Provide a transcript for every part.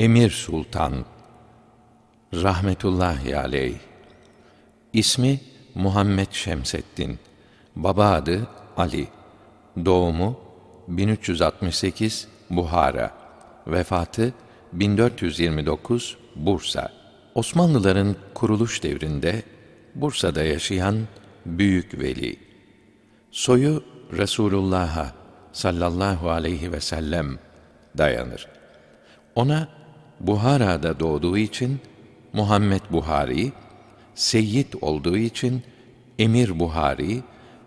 Emir Sultan rahmetullahi aleyh İsmi Muhammed Şemseddin Baba adı Ali Doğumu 1368 Buhara Vefatı 1429 Bursa Osmanlıların kuruluş devrinde Bursa'da yaşayan büyük veli. Soyu Resulullah'a sallallahu aleyhi ve sellem dayanır. Ona Buhara'da doğduğu için Muhammed Buhari, Seyyid olduğu için Emir Buhari,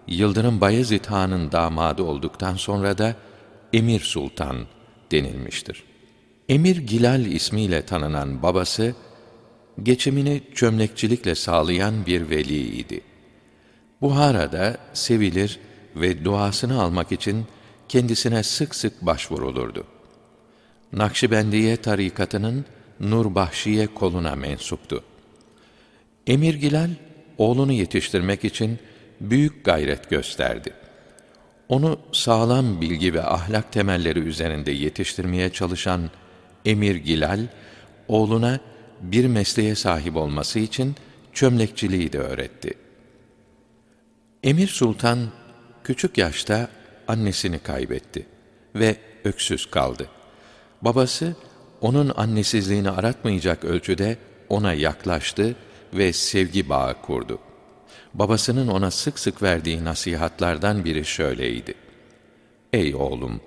Yıldırım Bayezid Han'ın damadı olduktan sonra da Emir Sultan denilmiştir. Emir Gilal ismiyle tanınan babası, geçimini çömlekçilikle sağlayan bir veliydi. Buhara'da sevilir ve duasını almak için kendisine sık sık başvurulurdu. Nakşibendiye tarikatının Nurbahşiye koluna mensuptu. Emir Gilal, oğlunu yetiştirmek için büyük gayret gösterdi. Onu sağlam bilgi ve ahlak temelleri üzerinde yetiştirmeye çalışan Emir Gilal, oğluna bir mesleğe sahip olması için çömlekçiliği de öğretti. Emir Sultan küçük yaşta annesini kaybetti ve öksüz kaldı. Babası onun annesizliğini aratmayacak ölçüde ona yaklaştı ve sevgi bağı kurdu. Babasının ona sık sık verdiği nasihatlardan biri şöyleydi. Ey oğlum!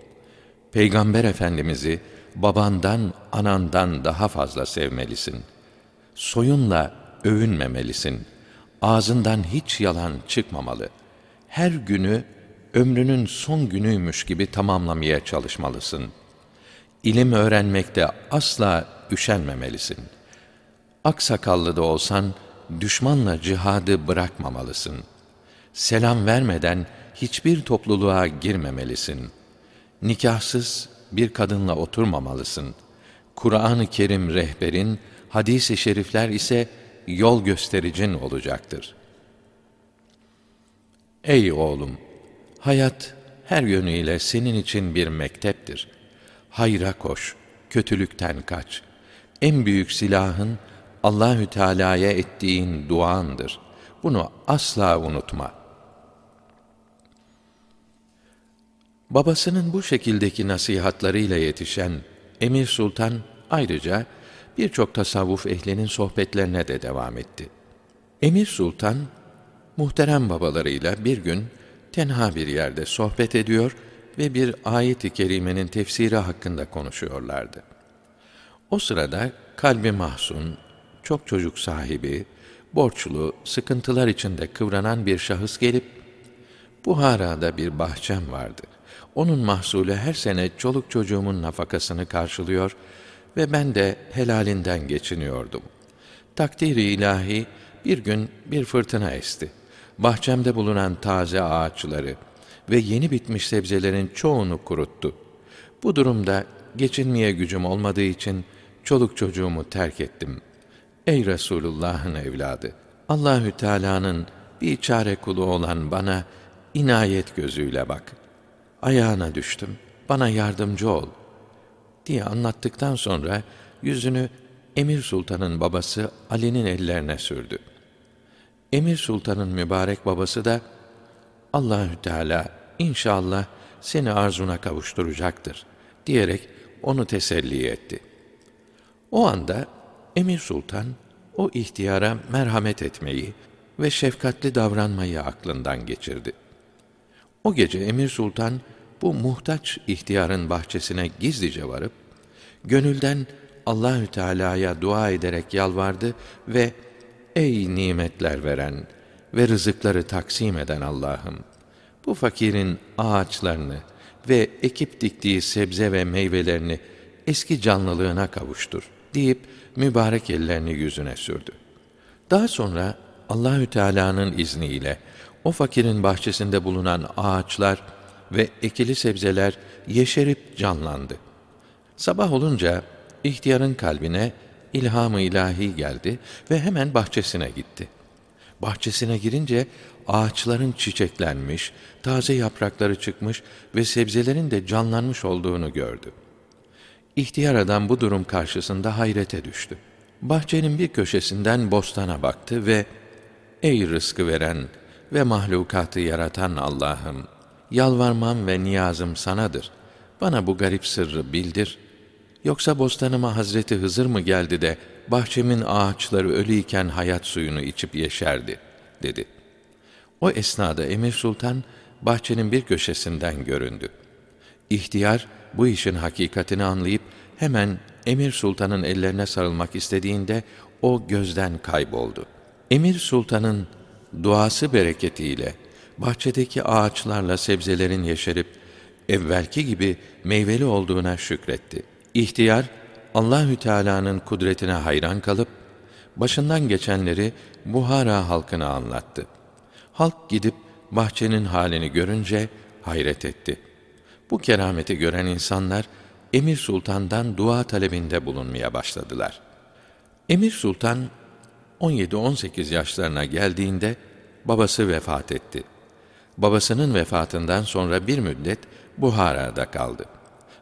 Peygamber Efendimiz'i babandan, anandan daha fazla sevmelisin. Soyunla övünmemelisin. Ağzından hiç yalan çıkmamalı. Her günü ömrünün son günüymüş gibi tamamlamaya çalışmalısın. İlim öğrenmekte asla üşenmemelisin. Aksakallı da olsan düşmanla cihadı bırakmamalısın. Selam vermeden hiçbir topluluğa girmemelisin. Nikahsız bir kadınla oturmamalısın. Kur'an-ı Kerim rehberin, hadis-i şerifler ise yol göstericin olacaktır. Ey oğlum! Hayat her yönüyle senin için bir mekteptir. Hayra koş, kötülükten kaç. En büyük silahın Allahü Teala'ya ettiğin duandır. Bunu asla unutma. Babasının bu şekildeki nasihatlarıyla yetişen Emir Sultan ayrıca birçok tasavvuf ehlinin sohbetlerine de devam etti. Emir Sultan muhterem babalarıyla bir gün tenha bir yerde sohbet ediyor ve bir ayet-i kerimenin tefsiri hakkında konuşuyorlardı. O sırada kalbi mahzun, çok çocuk sahibi, borçlu, sıkıntılar içinde kıvranan bir şahıs gelip, Buhara'da bir bahçem vardı. Onun mahsulü her sene çoluk çocuğumun nafakasını karşılıyor ve ben de helalinden geçiniyordum. Takdiri ilahi bir gün bir fırtına esti. Bahçemde bulunan taze ağaçları ve yeni bitmiş sebzelerin çoğunu kuruttu. Bu durumda geçinmeye gücüm olmadığı için çoluk çocuğumu terk ettim. Ey Resulullah'ın evladı! Allahü Teala'nın bir çare kulu olan bana inayet gözüyle bak. Ayağına düştüm. Bana yardımcı ol." diye anlattıktan sonra yüzünü Emir Sultan'ın babası Ali'nin ellerine sürdü. Emir Sultan'ın mübarek babası da Allahü Teala inşallah seni arzuna kavuşturacaktır diyerek onu teselli etti. O anda Emir Sultan o ihtiyara merhamet etmeyi ve şefkatli davranmayı aklından geçirdi. O gece Emir Sultan bu muhtaç ihtiyarın bahçesine gizlice varıp gönülden Allahü Teala'ya dua ederek yalvardı ve ey nimetler veren ve rızıkları taksim eden Allah'ım bu fakirin ağaçlarını ve ekip diktiği sebze ve meyvelerini eski canlılığına kavuştur deyip mübarek ellerini yüzüne sürdü. Daha sonra Allahü Teala'nın izniyle o fakirin bahçesinde bulunan ağaçlar ve ekili sebzeler yeşerip canlandı. Sabah olunca ihtiyarın kalbine ilham-ı ilahi geldi ve hemen bahçesine gitti. Bahçesine girince ağaçların çiçeklenmiş, taze yaprakları çıkmış ve sebzelerin de canlanmış olduğunu gördü. İhtiyar adam bu durum karşısında hayrete düştü. Bahçenin bir köşesinden bostana baktı ve Ey rızkı veren ve mahlukatı yaratan Allah'ım! Yalvarmam ve niyazım sanadır. Bana bu garip sırrı bildir. Yoksa bostanıma Hazreti Hızır mı geldi de bahçemin ağaçları ölüyken hayat suyunu içip yeşerdi, dedi. O esnada Emir Sultan bahçenin bir köşesinden göründü. İhtiyar bu işin hakikatini anlayıp hemen Emir Sultan'ın ellerine sarılmak istediğinde o gözden kayboldu. Emir Sultan'ın duası bereketiyle bahçedeki ağaçlarla sebzelerin yeşerip evvelki gibi meyveli olduğuna şükretti. İhtiyar Allahü Teala'nın kudretine hayran kalıp başından geçenleri Buhara halkına anlattı. Halk gidip bahçenin halini görünce hayret etti. Bu kerameti gören insanlar Emir Sultan'dan dua talebinde bulunmaya başladılar. Emir Sultan 17-18 yaşlarına geldiğinde babası vefat etti. Babasının vefatından sonra bir müddet Buhara'da kaldı.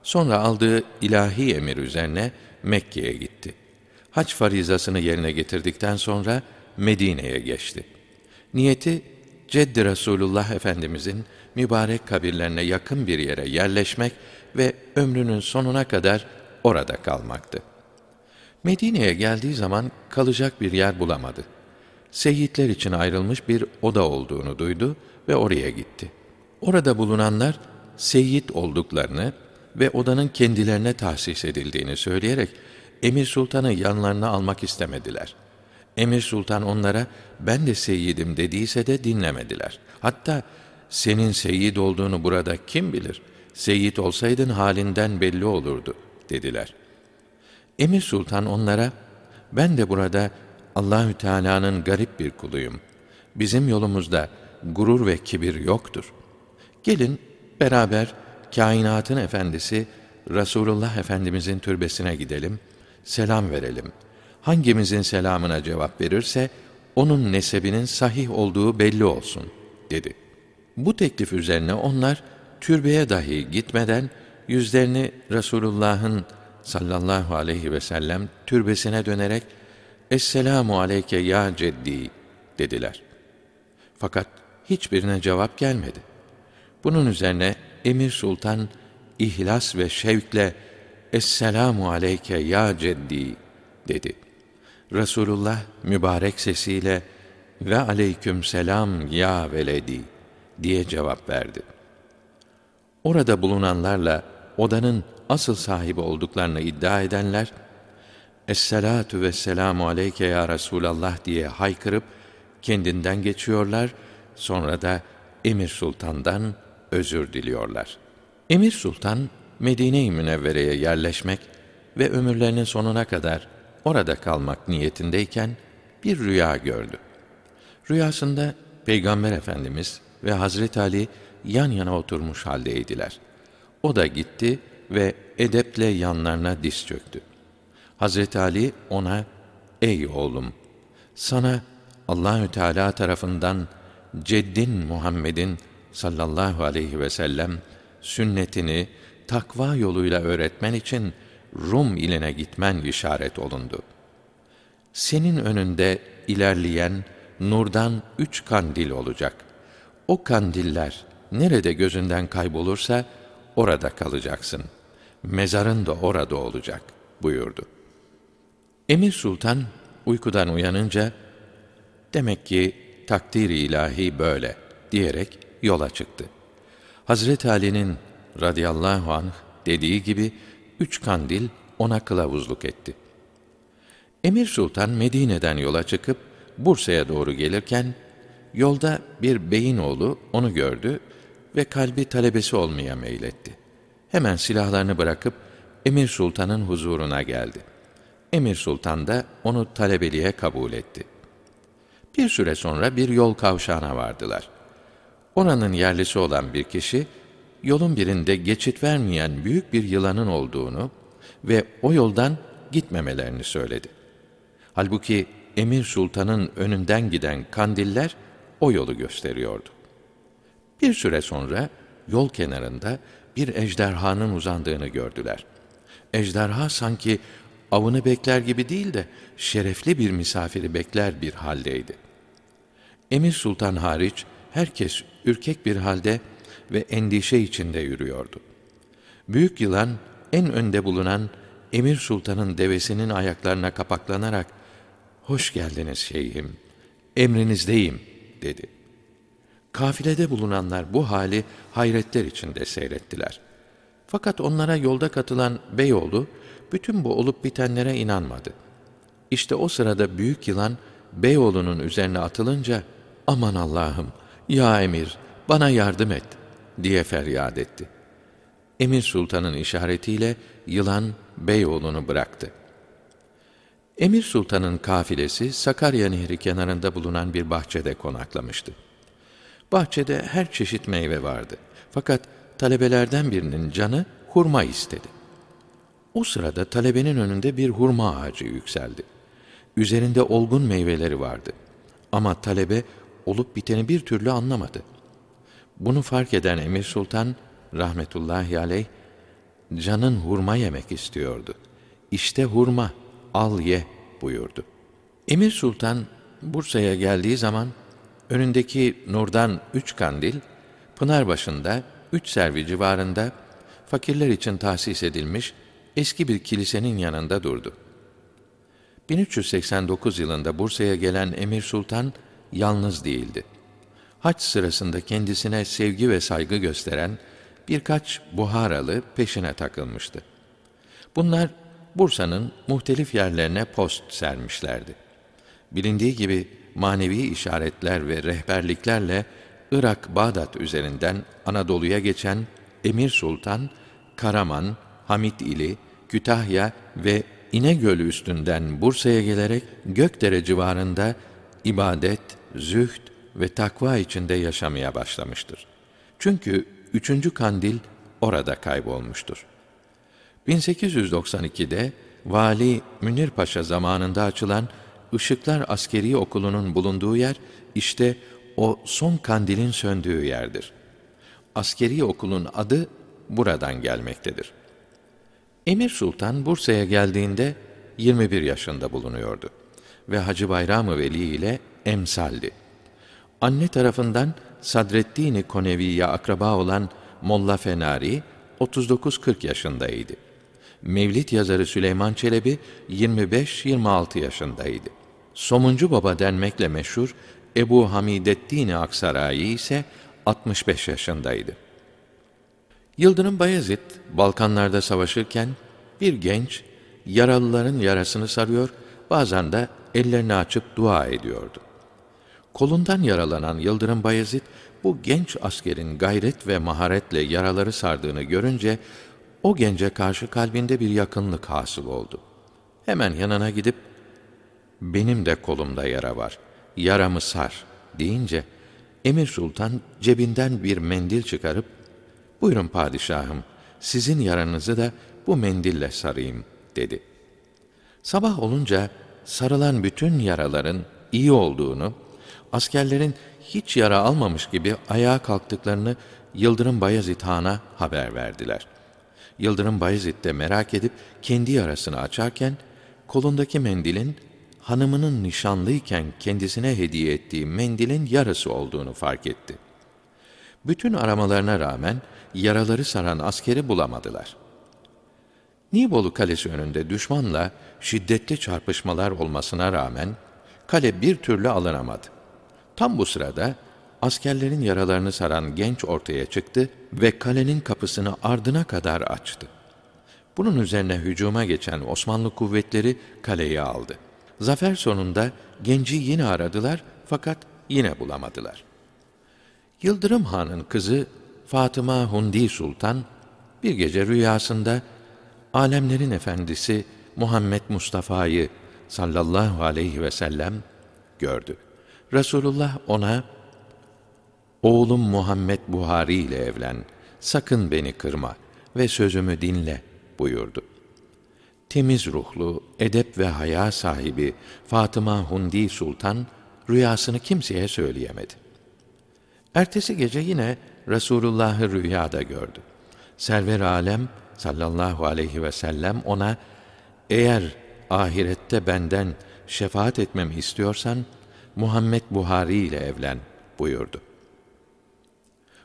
Sonra aldığı ilahi emir üzerine Mekke'ye gitti. Hac farizasını yerine getirdikten sonra Medine'ye geçti. Niyeti Ceddi Resulullah Efendimizin mübarek kabirlerine yakın bir yere yerleşmek ve ömrünün sonuna kadar orada kalmaktı. Medine'ye geldiği zaman kalacak bir yer bulamadı. Seyyidler için ayrılmış bir oda olduğunu duydu ve oraya gitti. Orada bulunanlar seyyid olduklarını ve odanın kendilerine tahsis edildiğini söyleyerek Emir Sultan'ı yanlarına almak istemediler. Emir Sultan onlara ben de seyyidim dediyse de dinlemediler. Hatta senin seyyid olduğunu burada kim bilir? Seyyid olsaydın halinden belli olurdu dediler. Emir Sultan onlara ben de burada Allahü Teala'nın garip bir kuluyum. Bizim yolumuzda gurur ve kibir yoktur. Gelin beraber kainatın efendisi Resulullah Efendimizin türbesine gidelim, selam verelim. Hangimizin selamına cevap verirse onun nesebinin sahih olduğu belli olsun dedi. Bu teklif üzerine onlar türbeye dahi gitmeden yüzlerini Resulullah'ın sallallahu aleyhi ve sellem türbesine dönerek Esselamu aleyke ya ceddi dediler. Fakat hiçbirine cevap gelmedi. Bunun üzerine Emir Sultan ihlas ve şevkle Esselamu aleyke ya ceddi dedi. Resulullah mübarek sesiyle ve aleyküm selam ya veledi diye cevap verdi. Orada bulunanlarla odanın asıl sahibi olduklarını iddia edenler, Esselatu ve selamu aleyke ya Resulallah diye haykırıp kendinden geçiyorlar, sonra da Emir Sultan'dan özür diliyorlar. Emir Sultan, Medine-i Münevvere'ye yerleşmek ve ömürlerinin sonuna kadar orada kalmak niyetindeyken bir rüya gördü. Rüyasında Peygamber Efendimiz ve Hazret Ali yan yana oturmuş haldeydiler. O da gitti ve edeple yanlarına diz çöktü. Hazret Ali ona ey oğlum sana Allahü Teala tarafından ceddin Muhammed'in sallallahu aleyhi ve sellem sünnetini takva yoluyla öğretmen için Rum iline gitmen işaret olundu. Senin önünde ilerleyen nurdan üç kandil olacak. O kandiller nerede gözünden kaybolursa orada kalacaksın. Mezarın da orada olacak buyurdu. Emir Sultan uykudan uyanınca demek ki takdir ilahi böyle diyerek yola çıktı. Hazret Ali'nin radıyallahu anh dediği gibi üç kandil ona kılavuzluk etti. Emir Sultan Medine'den yola çıkıp Bursa'ya doğru gelirken yolda bir beyin oğlu onu gördü ve kalbi talebesi olmaya meyletti. Hemen silahlarını bırakıp Emir Sultan'ın huzuruna geldi. Emir Sultan da onu talebeliğe kabul etti. Bir süre sonra bir yol kavşağına vardılar. Oranın yerlisi olan bir kişi, yolun birinde geçit vermeyen büyük bir yılanın olduğunu ve o yoldan gitmemelerini söyledi. Halbuki Emir Sultan'ın önünden giden kandiller o yolu gösteriyordu. Bir süre sonra yol kenarında bir ejderhanın uzandığını gördüler. ejderha sanki avını bekler gibi değil de şerefli bir misafiri bekler bir haldeydi. Emir Sultan hariç herkes ürkek bir halde ve endişe içinde yürüyordu. Büyük yılan en önde bulunan Emir Sultan'ın devesinin ayaklarına kapaklanarak "Hoş geldiniz şeyhim, emrinizdeyim." dedi. Kafilede bulunanlar bu hali hayretler içinde seyrettiler. Fakat onlara yolda katılan Beyoğlu bütün bu olup bitenlere inanmadı. İşte o sırada büyük yılan Beyoğlu'nun üzerine atılınca aman Allah'ım ya emir bana yardım et diye feryat etti. Emir Sultan'ın işaretiyle yılan Beyoğlu'nu bıraktı. Emir Sultan'ın kafilesi Sakarya Nehri kenarında bulunan bir bahçede konaklamıştı. Bahçede her çeşit meyve vardı. Fakat talebelerden birinin canı hurma istedi. O sırada talebenin önünde bir hurma ağacı yükseldi. Üzerinde olgun meyveleri vardı. Ama talebe olup biteni bir türlü anlamadı. Bunu fark eden Emir Sultan rahmetullahi aleyh canın hurma yemek istiyordu. İşte hurma, al ye buyurdu. Emir Sultan Bursa'ya geldiği zaman önündeki nurdan üç kandil, pınar başında, üç servi civarında fakirler için tahsis edilmiş eski bir kilisenin yanında durdu. 1389 yılında Bursa'ya gelen Emir Sultan yalnız değildi. Haç sırasında kendisine sevgi ve saygı gösteren birkaç Buharalı peşine takılmıştı. Bunlar Bursa'nın muhtelif yerlerine post sermişlerdi. Bilindiği gibi manevi işaretler ve rehberliklerle Irak, Bağdat üzerinden Anadolu'ya geçen Emir Sultan, Karaman, Hamit ili, Kütahya ve İnegöl üstünden Bursa'ya gelerek Gökdere civarında ibadet, zühd ve takva içinde yaşamaya başlamıştır. Çünkü üçüncü kandil orada kaybolmuştur. 1892'de Vali Münir Paşa zamanında açılan Işıklar Askeri Okulu'nun bulunduğu yer işte o son kandilin söndüğü yerdir. Askeri okulun adı buradan gelmektedir. Emir Sultan Bursa'ya geldiğinde 21 yaşında bulunuyordu ve Hacı Bayram-ı Veli ile emsaldi. Anne tarafından Sadreddin-i Konevi'ye akraba olan Molla Fenari 39-40 yaşındaydı. Mevlid yazarı Süleyman Çelebi 25-26 yaşındaydı. Somuncu Baba denmekle meşhur Ebu Hamideddin Aksarayi ise 65 yaşındaydı. Yıldırım Bayezid Balkanlarda savaşırken bir genç yaralıların yarasını sarıyor, bazen de ellerini açıp dua ediyordu. Kolundan yaralanan Yıldırım Bayezid bu genç askerin gayret ve maharetle yaraları sardığını görünce o gence karşı kalbinde bir yakınlık hasıl oldu. Hemen yanına gidip benim de kolumda yara var. Yaramı sar deyince Emir Sultan cebinden bir mendil çıkarıp Buyurun padişahım, sizin yaranızı da bu mendille sarayım dedi. Sabah olunca sarılan bütün yaraların iyi olduğunu, askerlerin hiç yara almamış gibi ayağa kalktıklarını Yıldırım Bayezid Han'a haber verdiler. Yıldırım Bayezid de merak edip kendi yarasını açarken, kolundaki mendilin hanımının nişanlıyken kendisine hediye ettiği mendilin yarısı olduğunu fark etti. Bütün aramalarına rağmen yaraları saran askeri bulamadılar. Nibolu Kalesi önünde düşmanla şiddetli çarpışmalar olmasına rağmen kale bir türlü alınamadı. Tam bu sırada askerlerin yaralarını saran genç ortaya çıktı ve kalenin kapısını ardına kadar açtı. Bunun üzerine hücuma geçen Osmanlı kuvvetleri kaleyi aldı. Zafer sonunda genci yine aradılar fakat yine bulamadılar. Yıldırım Han'ın kızı Fatıma Hundi Sultan bir gece rüyasında alemlerin efendisi Muhammed Mustafa'yı sallallahu aleyhi ve sellem gördü. Resulullah ona Oğlum Muhammed Buhari ile evlen. Sakın beni kırma ve sözümü dinle buyurdu. Temiz ruhlu, edep ve haya sahibi Fatıma Hundi Sultan rüyasını kimseye söyleyemedi. Ertesi gece yine Resulullah'ı rüyada gördü. Server alem sallallahu aleyhi ve sellem ona eğer ahirette benden şefaat etmemi istiyorsan Muhammed Buhari ile evlen buyurdu.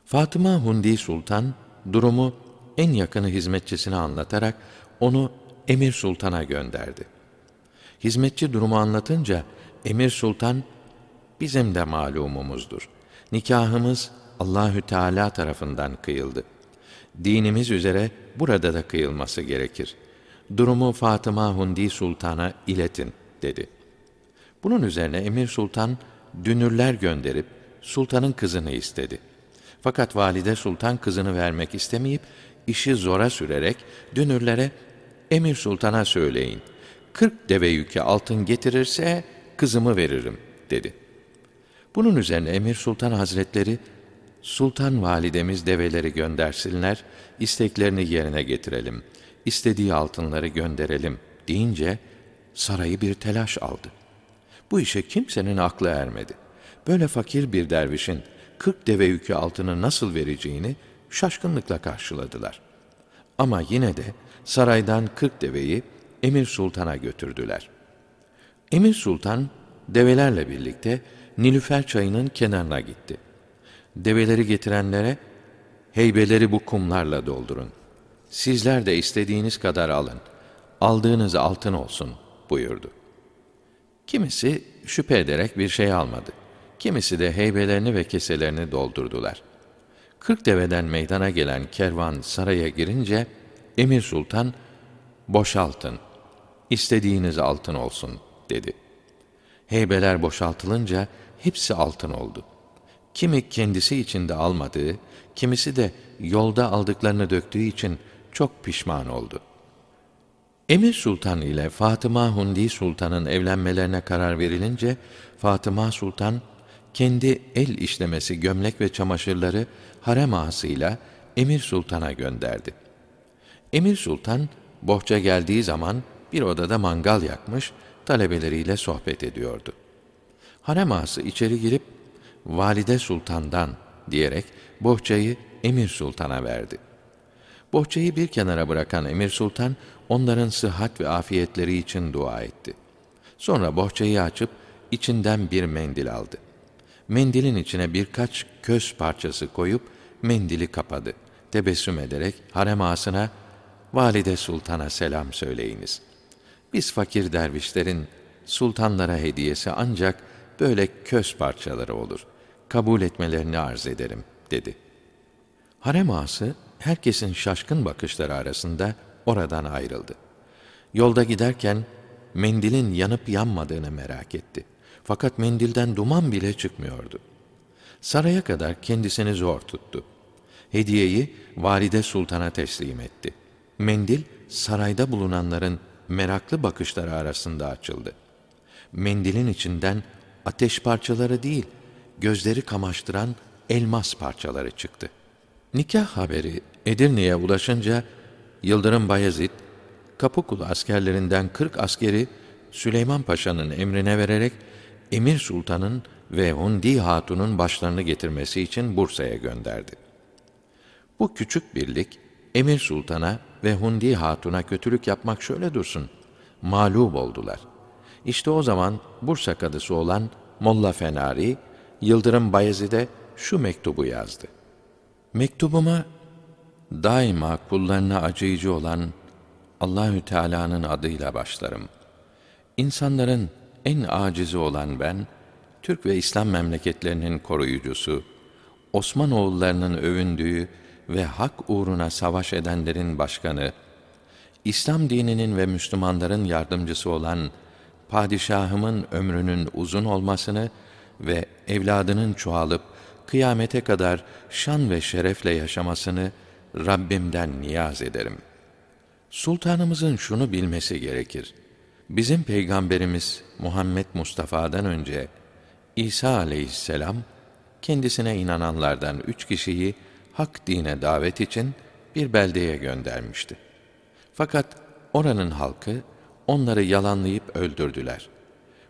Fatıma Hundi Sultan durumu en yakını hizmetçisine anlatarak onu Emir Sultan'a gönderdi. Hizmetçi durumu anlatınca Emir Sultan bizim de malumumuzdur. Nikahımız Allahü Teala tarafından kıyıldı. Dinimiz üzere burada da kıyılması gerekir. Durumu Fatıma Hundi Sultan'a iletin dedi. Bunun üzerine Emir Sultan dünürler gönderip sultanın kızını istedi. Fakat valide sultan kızını vermek istemeyip işi zora sürerek dünürlere Emir Sultan'a söyleyin. Kırk deve yükü altın getirirse kızımı veririm dedi. Bunun üzerine Emir Sultan Hazretleri Sultan validemiz develeri göndersinler, isteklerini yerine getirelim, istediği altınları gönderelim deyince sarayı bir telaş aldı. Bu işe kimsenin aklı ermedi. Böyle fakir bir dervişin kırk deve yükü altını nasıl vereceğini şaşkınlıkla karşıladılar. Ama yine de saraydan kırk deveyi Emir Sultan'a götürdüler. Emir Sultan develerle birlikte Nilüfer çayının kenarına gitti. Develeri getirenlere heybeleri bu kumlarla doldurun. Sizler de istediğiniz kadar alın. Aldığınız altın olsun buyurdu. Kimisi şüphe ederek bir şey almadı. Kimisi de heybelerini ve keselerini doldurdular. Kırk deveden meydana gelen kervan saraya girince Emir Sultan boşaltın, istediğiniz altın olsun dedi. Heybeler boşaltılınca hepsi altın oldu. Kimi kendisi içinde almadığı, kimisi de yolda aldıklarını döktüğü için çok pişman oldu. Emir Sultan ile Fatıma Hundi Sultan'ın evlenmelerine karar verilince, Fatıma Sultan, kendi el işlemesi gömlek ve çamaşırları harem ağasıyla Emir Sultan'a gönderdi. Emir Sultan, bohça geldiği zaman bir odada mangal yakmış, talebeleriyle sohbet ediyordu. Harem ağası içeri girip, Valide Sultan'dan diyerek bohçayı Emir Sultan'a verdi. Bohçayı bir kenara bırakan Emir Sultan, onların sıhhat ve afiyetleri için dua etti. Sonra bohçayı açıp, içinden bir mendil aldı. Mendilin içine birkaç köz parçası koyup, mendili kapadı. Tebessüm ederek harem ağasına, Valide Sultan'a selam söyleyiniz. Biz fakir dervişlerin sultanlara hediyesi ancak böyle köz parçaları olur. Kabul etmelerini arz ederim, dedi. Harem ağası, herkesin şaşkın bakışları arasında oradan ayrıldı. Yolda giderken mendilin yanıp yanmadığını merak etti. Fakat mendilden duman bile çıkmıyordu. Saraya kadar kendisini zor tuttu. Hediyeyi valide sultana teslim etti. Mendil sarayda bulunanların meraklı bakışları arasında açıldı. Mendilin içinden ateş parçaları değil, gözleri kamaştıran elmas parçaları çıktı. Nikah haberi Edirne'ye ulaşınca Yıldırım Bayezid, Kapıkulu askerlerinden 40 askeri Süleyman Paşa'nın emrine vererek Emir Sultan'ın ve Hundi Hatun'un başlarını getirmesi için Bursa'ya gönderdi. Bu küçük birlik Emir Sultan'a ve Hundi Hatun'a kötülük yapmak şöyle dursun, mağlup oldular. İşte o zaman Bursa kadısı olan Molla Fenari, Yıldırım Bayezid'e şu mektubu yazdı. Mektubuma daima kullarına acıyıcı olan Allahü Teala'nın adıyla başlarım. İnsanların en acizi olan ben, Türk ve İslam memleketlerinin koruyucusu, Osmanoğullarının övündüğü ve hak uğruna savaş edenlerin başkanı, İslam dininin ve Müslümanların yardımcısı olan padişahımın ömrünün uzun olmasını ve evladının çoğalıp kıyamete kadar şan ve şerefle yaşamasını Rabbimden niyaz ederim. Sultanımızın şunu bilmesi gerekir. Bizim peygamberimiz Muhammed Mustafa'dan önce İsa aleyhisselam kendisine inananlardan üç kişiyi hak dine davet için bir beldeye göndermişti. Fakat oranın halkı onları yalanlayıp öldürdüler.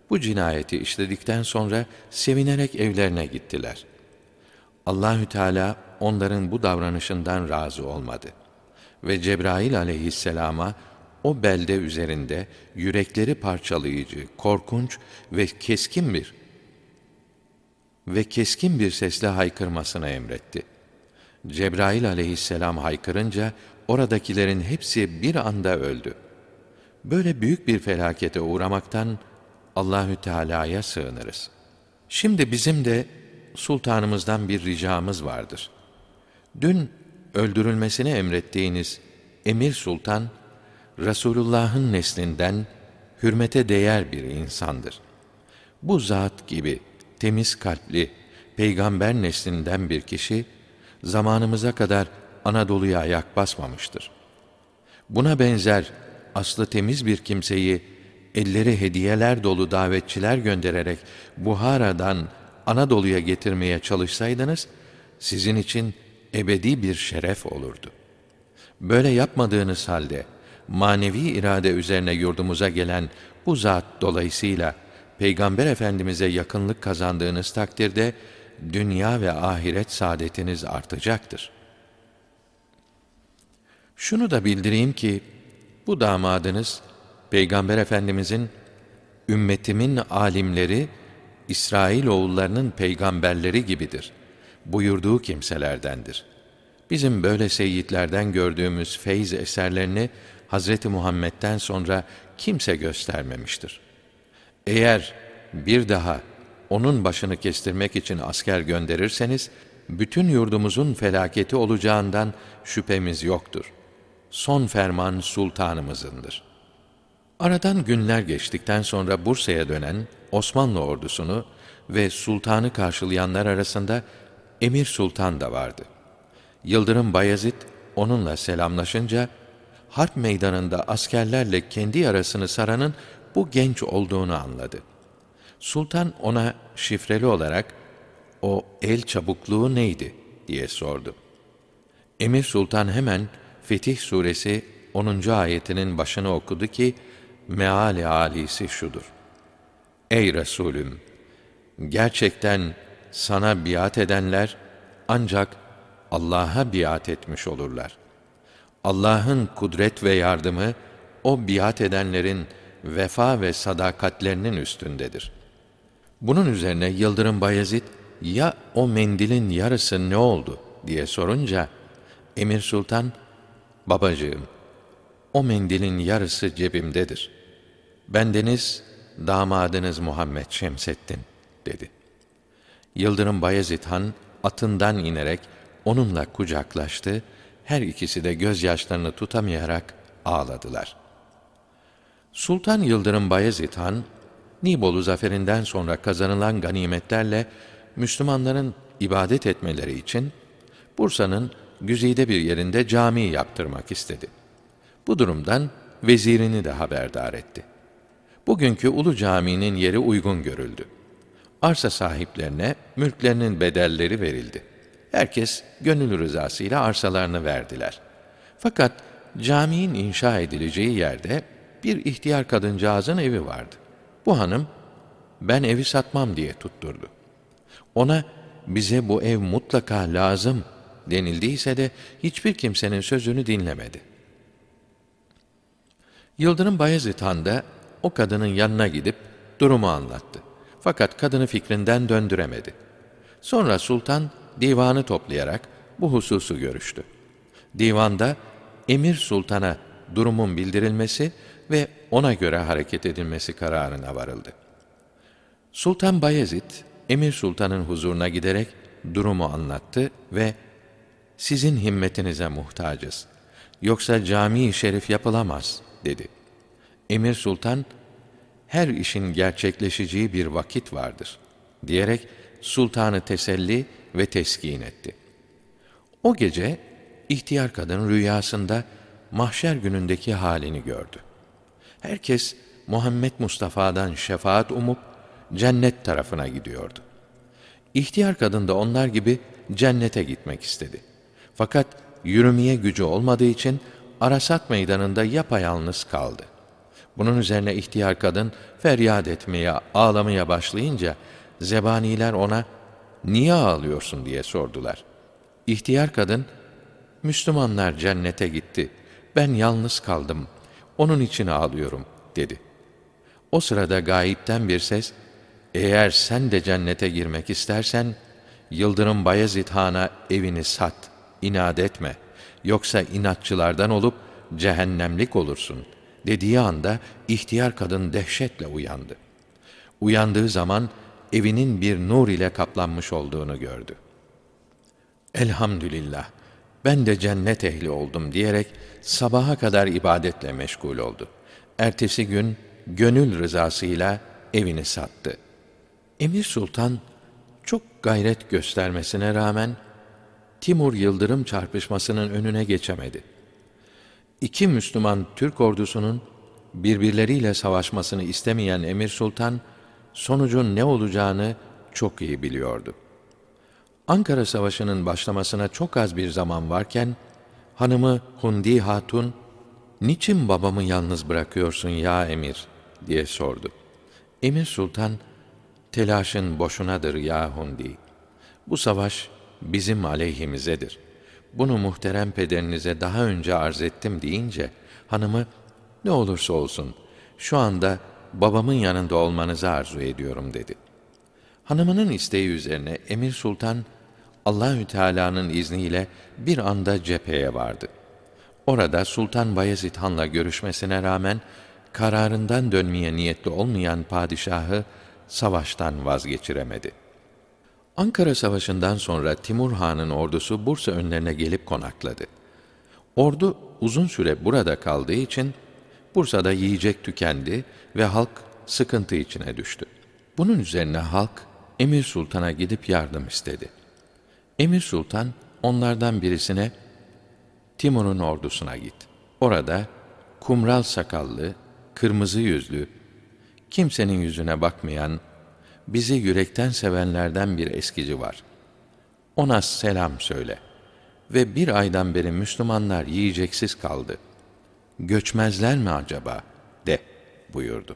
Bu cinayeti işledikten sonra sevinerek evlerine gittiler. Allahü Teala onların bu davranışından razı olmadı. ve Cebrail aleyhisselama o belde üzerinde yürekleri parçalayıcı, korkunç ve keskin bir ve keskin bir sesle haykırmasını emretti. Cebrail aleyhisselam haykırınca oradakilerin hepsi bir anda öldü. Böyle büyük bir felakete uğramaktan Allahü Teala'ya sığınırız. Şimdi bizim de sultanımızdan bir ricamız vardır. Dün öldürülmesini emrettiğiniz Emir Sultan Resulullah'ın neslinden hürmete değer bir insandır. Bu zat gibi temiz kalpli peygamber neslinden bir kişi zamanımıza kadar Anadolu'ya ayak basmamıştır. Buna benzer aslı temiz bir kimseyi elleri hediyeler dolu davetçiler göndererek Buhara'dan Anadolu'ya getirmeye çalışsaydınız, sizin için ebedi bir şeref olurdu. Böyle yapmadığınız halde, manevi irade üzerine yurdumuza gelen bu zat dolayısıyla, Peygamber Efendimiz'e yakınlık kazandığınız takdirde, dünya ve ahiret saadetiniz artacaktır. Şunu da bildireyim ki, bu damadınız, Peygamber Efendimizin, ümmetimin alimleri, İsrail oğullarının peygamberleri gibidir buyurduğu kimselerdendir. Bizim böyle seyitlerden gördüğümüz feyz eserlerini Hazreti Muhammed'den sonra kimse göstermemiştir. Eğer bir daha onun başını kestirmek için asker gönderirseniz, bütün yurdumuzun felaketi olacağından şüphemiz yoktur. Son ferman sultanımızındır. Aradan günler geçtikten sonra Bursa'ya dönen Osmanlı ordusunu ve sultanı karşılayanlar arasında Emir Sultan da vardı. Yıldırım Bayezid onunla selamlaşınca harp meydanında askerlerle kendi arasını saranın bu genç olduğunu anladı. Sultan ona şifreli olarak o el çabukluğu neydi diye sordu. Emir Sultan hemen Fetih suresi 10. ayetinin başını okudu ki meali alisi şudur. Ey Resulüm! Gerçekten sana biat edenler ancak Allah'a biat etmiş olurlar. Allah'ın kudret ve yardımı o biat edenlerin vefa ve sadakatlerinin üstündedir. Bunun üzerine Yıldırım Bayezid, ya o mendilin yarısı ne oldu diye sorunca, Emir Sultan, babacığım, o mendilin yarısı cebimdedir. Bendeniz, damadınız Muhammed Şemseddin, dedi. Yıldırım Bayezid Han, atından inerek onunla kucaklaştı, her ikisi de gözyaşlarını tutamayarak ağladılar. Sultan Yıldırım Bayezid Han, Nibolu zaferinden sonra kazanılan ganimetlerle Müslümanların ibadet etmeleri için Bursa'nın güzide bir yerinde cami yaptırmak istedi. Bu durumdan vezirini de haberdar etti. Bugünkü Ulu Cami'nin yeri uygun görüldü. Arsa sahiplerine mülklerinin bedelleri verildi. Herkes gönül rızasıyla arsalarını verdiler. Fakat caminin inşa edileceği yerde bir ihtiyar kadıncağızın evi vardı. Bu hanım, ben evi satmam diye tutturdu. Ona, bize bu ev mutlaka lazım denildiyse de hiçbir kimsenin sözünü dinlemedi. Yıldırım Bayezid Han da o kadının yanına gidip durumu anlattı. Fakat kadını fikrinden döndüremedi. Sonra sultan divanı toplayarak bu hususu görüştü. Divanda emir sultana durumun bildirilmesi ve ona göre hareket edilmesi kararına varıldı. Sultan Bayezid, Emir Sultan'ın huzuruna giderek durumu anlattı ve sizin himmetinize muhtacız. Yoksa cami-i şerif yapılamaz, dedi. Emir Sultan, her işin gerçekleşeceği bir vakit vardır, diyerek sultanı teselli ve teskin etti. O gece ihtiyar kadın rüyasında mahşer günündeki halini gördü. Herkes Muhammed Mustafa'dan şefaat umup cennet tarafına gidiyordu. İhtiyar kadın da onlar gibi cennete gitmek istedi. Fakat yürümeye gücü olmadığı için Arasat meydanında yapayalnız kaldı. Bunun üzerine ihtiyar kadın feryat etmeye, ağlamaya başlayınca zebaniler ona niye ağlıyorsun diye sordular. İhtiyar kadın Müslümanlar cennete gitti. Ben yalnız kaldım. Onun için ağlıyorum, dedi. O sırada gayipten bir ses, eğer sen de cennete girmek istersen, Yıldırım Bayezid Han'a evini sat, inat etme. Yoksa inatçılardan olup cehennemlik olursun, dediği anda ihtiyar kadın dehşetle uyandı. Uyandığı zaman evinin bir nur ile kaplanmış olduğunu gördü. Elhamdülillah, ben de cennet ehli oldum diyerek sabaha kadar ibadetle meşgul oldu. Ertesi gün gönül rızasıyla evini sattı. Emir Sultan çok gayret göstermesine rağmen Timur Yıldırım çarpışmasının önüne geçemedi. İki Müslüman Türk ordusunun birbirleriyle savaşmasını istemeyen Emir Sultan sonucun ne olacağını çok iyi biliyordu. Ankara Savaşı'nın başlamasına çok az bir zaman varken hanımı Hundi Hatun "Niçin babamı yalnız bırakıyorsun ya emir?" diye sordu. Emir Sultan "Telaşın boşunadır ya Hundi. Bu savaş bizim aleyhimizedir. Bunu muhterem pederinize daha önce arz ettim." deyince hanımı "Ne olursa olsun şu anda babamın yanında olmanızı arzu ediyorum." dedi. Hanımının isteği üzerine Emir Sultan Allahü Teala'nın izniyle bir anda cepheye vardı. Orada Sultan Bayezid Han'la görüşmesine rağmen kararından dönmeye niyetli olmayan padişahı savaştan vazgeçiremedi. Ankara Savaşı'ndan sonra Timur Han'ın ordusu Bursa önlerine gelip konakladı. Ordu uzun süre burada kaldığı için Bursa'da yiyecek tükendi ve halk sıkıntı içine düştü. Bunun üzerine halk Emir Sultan'a gidip yardım istedi. Emir Sultan onlardan birisine Timur'un ordusuna git. Orada kumral sakallı, kırmızı yüzlü, kimsenin yüzüne bakmayan, bizi yürekten sevenlerden bir eskici var. Ona selam söyle. Ve bir aydan beri Müslümanlar yiyeceksiz kaldı. Göçmezler mi acaba? de buyurdu.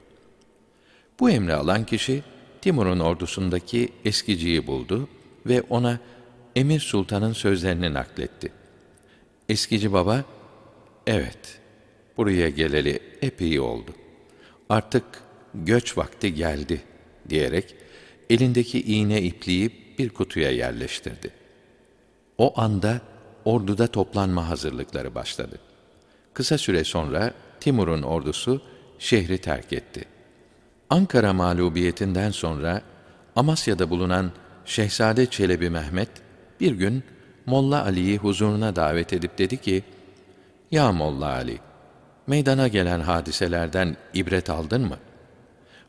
Bu emri alan kişi Timur'un ordusundaki eskiciyi buldu ve ona Emir Sultan'ın sözlerini nakletti. Eskici baba, evet, buraya geleli epey oldu. Artık göç vakti geldi diyerek elindeki iğne ipleyip bir kutuya yerleştirdi. O anda orduda toplanma hazırlıkları başladı. Kısa süre sonra Timur'un ordusu şehri terk etti. Ankara mağlubiyetinden sonra Amasya'da bulunan Şehzade Çelebi Mehmet bir gün Molla Ali'yi huzuruna davet edip dedi ki, Ya Molla Ali, meydana gelen hadiselerden ibret aldın mı?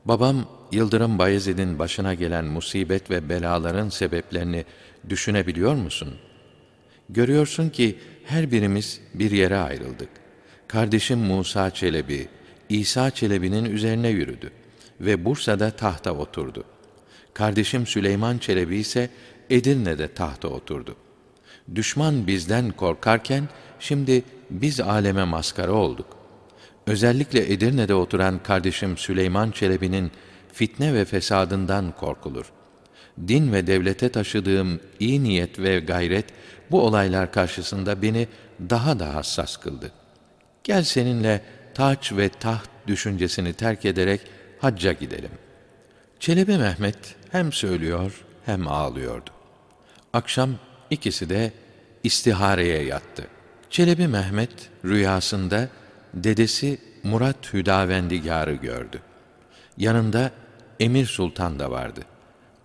Babam Yıldırım Bayezid'in başına gelen musibet ve belaların sebeplerini düşünebiliyor musun? Görüyorsun ki her birimiz bir yere ayrıldık. Kardeşim Musa Çelebi, İsa Çelebi'nin üzerine yürüdü ve Bursa'da tahta oturdu. Kardeşim Süleyman Çelebi ise Edirne'de tahta oturdu. Düşman bizden korkarken şimdi biz aleme maskara olduk. Özellikle Edirne'de oturan kardeşim Süleyman Çelebi'nin fitne ve fesadından korkulur. Din ve devlete taşıdığım iyi niyet ve gayret bu olaylar karşısında beni daha da hassas kıldı. Gel seninle taç ve taht düşüncesini terk ederek hacca gidelim. Çelebi Mehmet hem söylüyor hem ağlıyordu. Akşam ikisi de istihareye yattı. Çelebi Mehmet rüyasında dedesi Murat Hüdavendigar'ı gördü. Yanında Emir Sultan da vardı.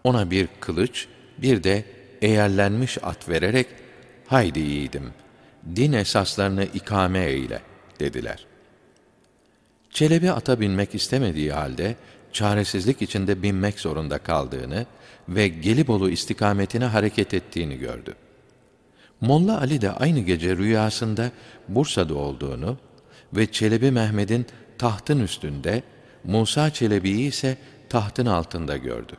Ona bir kılıç, bir de eğerlenmiş at vererek, haydi yiğidim, din esaslarını ikame eyle, dediler. Çelebi ata binmek istemediği halde, çaresizlik içinde binmek zorunda kaldığını ve Gelibolu istikametine hareket ettiğini gördü. Molla Ali de aynı gece rüyasında Bursa'da olduğunu ve Çelebi Mehmet'in tahtın üstünde, Musa Çelebi'yi ise tahtın altında gördü.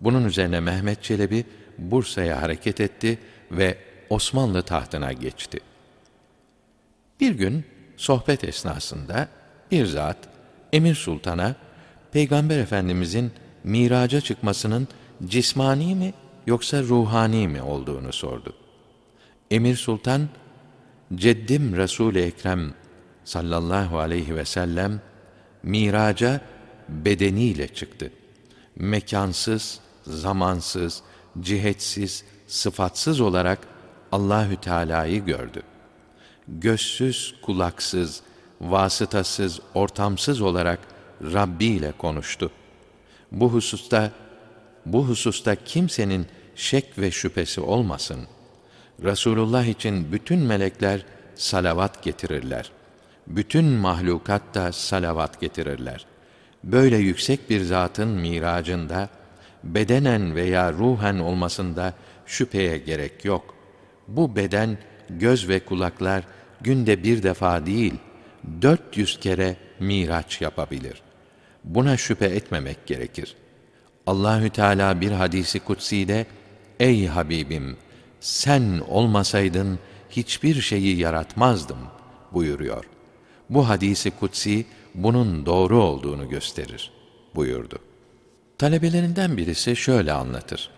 Bunun üzerine Mehmet Çelebi Bursa'ya hareket etti ve Osmanlı tahtına geçti. Bir gün sohbet esnasında bir zat Emir Sultan'a Peygamber Efendimizin miraca çıkmasının cismani mi yoksa ruhani mi olduğunu sordu. Emir Sultan Ceddim Resul-i Ekrem sallallahu aleyhi ve sellem miraca bedeniyle çıktı. Mekansız, zamansız, cihetsiz, sıfatsız olarak Allahü Teala'yı gördü. Gözsüz, kulaksız, vasıtasız, ortamsız olarak Rabbi ile konuştu. Bu hususta bu hususta kimsenin şek ve şüphesi olmasın. Resulullah için bütün melekler salavat getirirler. Bütün mahlukat da salavat getirirler. Böyle yüksek bir zatın miracında bedenen veya ruhen olmasında şüpheye gerek yok. Bu beden, göz ve kulaklar günde bir defa değil, 400 kere miraç yapabilir. Buna şüphe etmemek gerekir. Allahü Teala bir hadisi kutsi'de Ey Habibim sen olmasaydın hiçbir şeyi yaratmazdım buyuruyor. Bu hadisi kutsi bunun doğru olduğunu gösterir buyurdu. Talebelerinden birisi şöyle anlatır.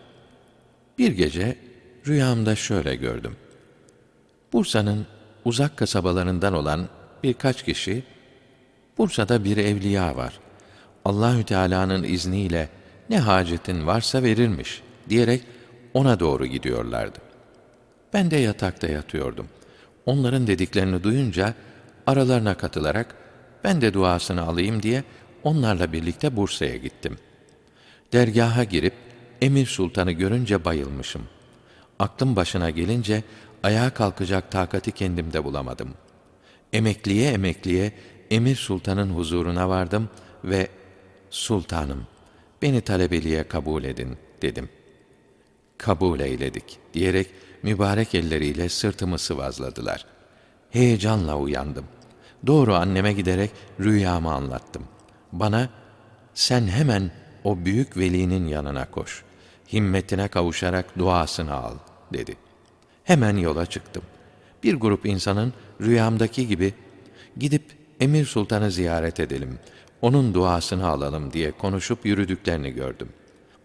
Bir gece rüyamda şöyle gördüm. Bursa'nın uzak kasabalarından olan birkaç kişi Bursa'da bir evliya var. Allahü Teala'nın izniyle ne hacetin varsa verirmiş diyerek ona doğru gidiyorlardı. Ben de yatakta yatıyordum. Onların dediklerini duyunca aralarına katılarak ben de duasını alayım diye onlarla birlikte Bursa'ya gittim. Dergaha girip Emir Sultan'ı görünce bayılmışım. Aklım başına gelince ayağa kalkacak takati kendimde bulamadım. Emekliye emekliye Emir Sultan'ın huzuruna vardım ve Sultanım beni talebeliğe kabul edin dedim. Kabul eyledik diyerek mübarek elleriyle sırtımı sıvazladılar. Heyecanla uyandım. Doğru anneme giderek rüyamı anlattım. Bana sen hemen o büyük velinin yanına koş. Himmetine kavuşarak duasını al dedi. Hemen yola çıktım. Bir grup insanın rüyamdaki gibi gidip Emir Sultan'ı ziyaret edelim, onun duasını alalım diye konuşup yürüdüklerini gördüm.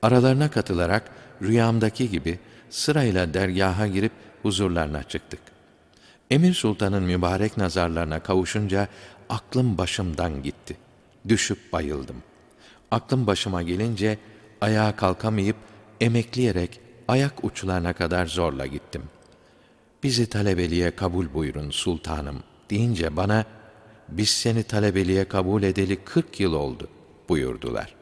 Aralarına katılarak rüyamdaki gibi sırayla dergaha girip huzurlarına çıktık. Emir Sultan'ın mübarek nazarlarına kavuşunca aklım başımdan gitti. Düşüp bayıldım. Aklım başıma gelince ayağa kalkamayıp emekleyerek ayak uçlarına kadar zorla gittim. Bizi talebeliğe kabul buyurun sultanım deyince bana biz seni talebeliğe kabul edeli kırk yıl oldu buyurdular.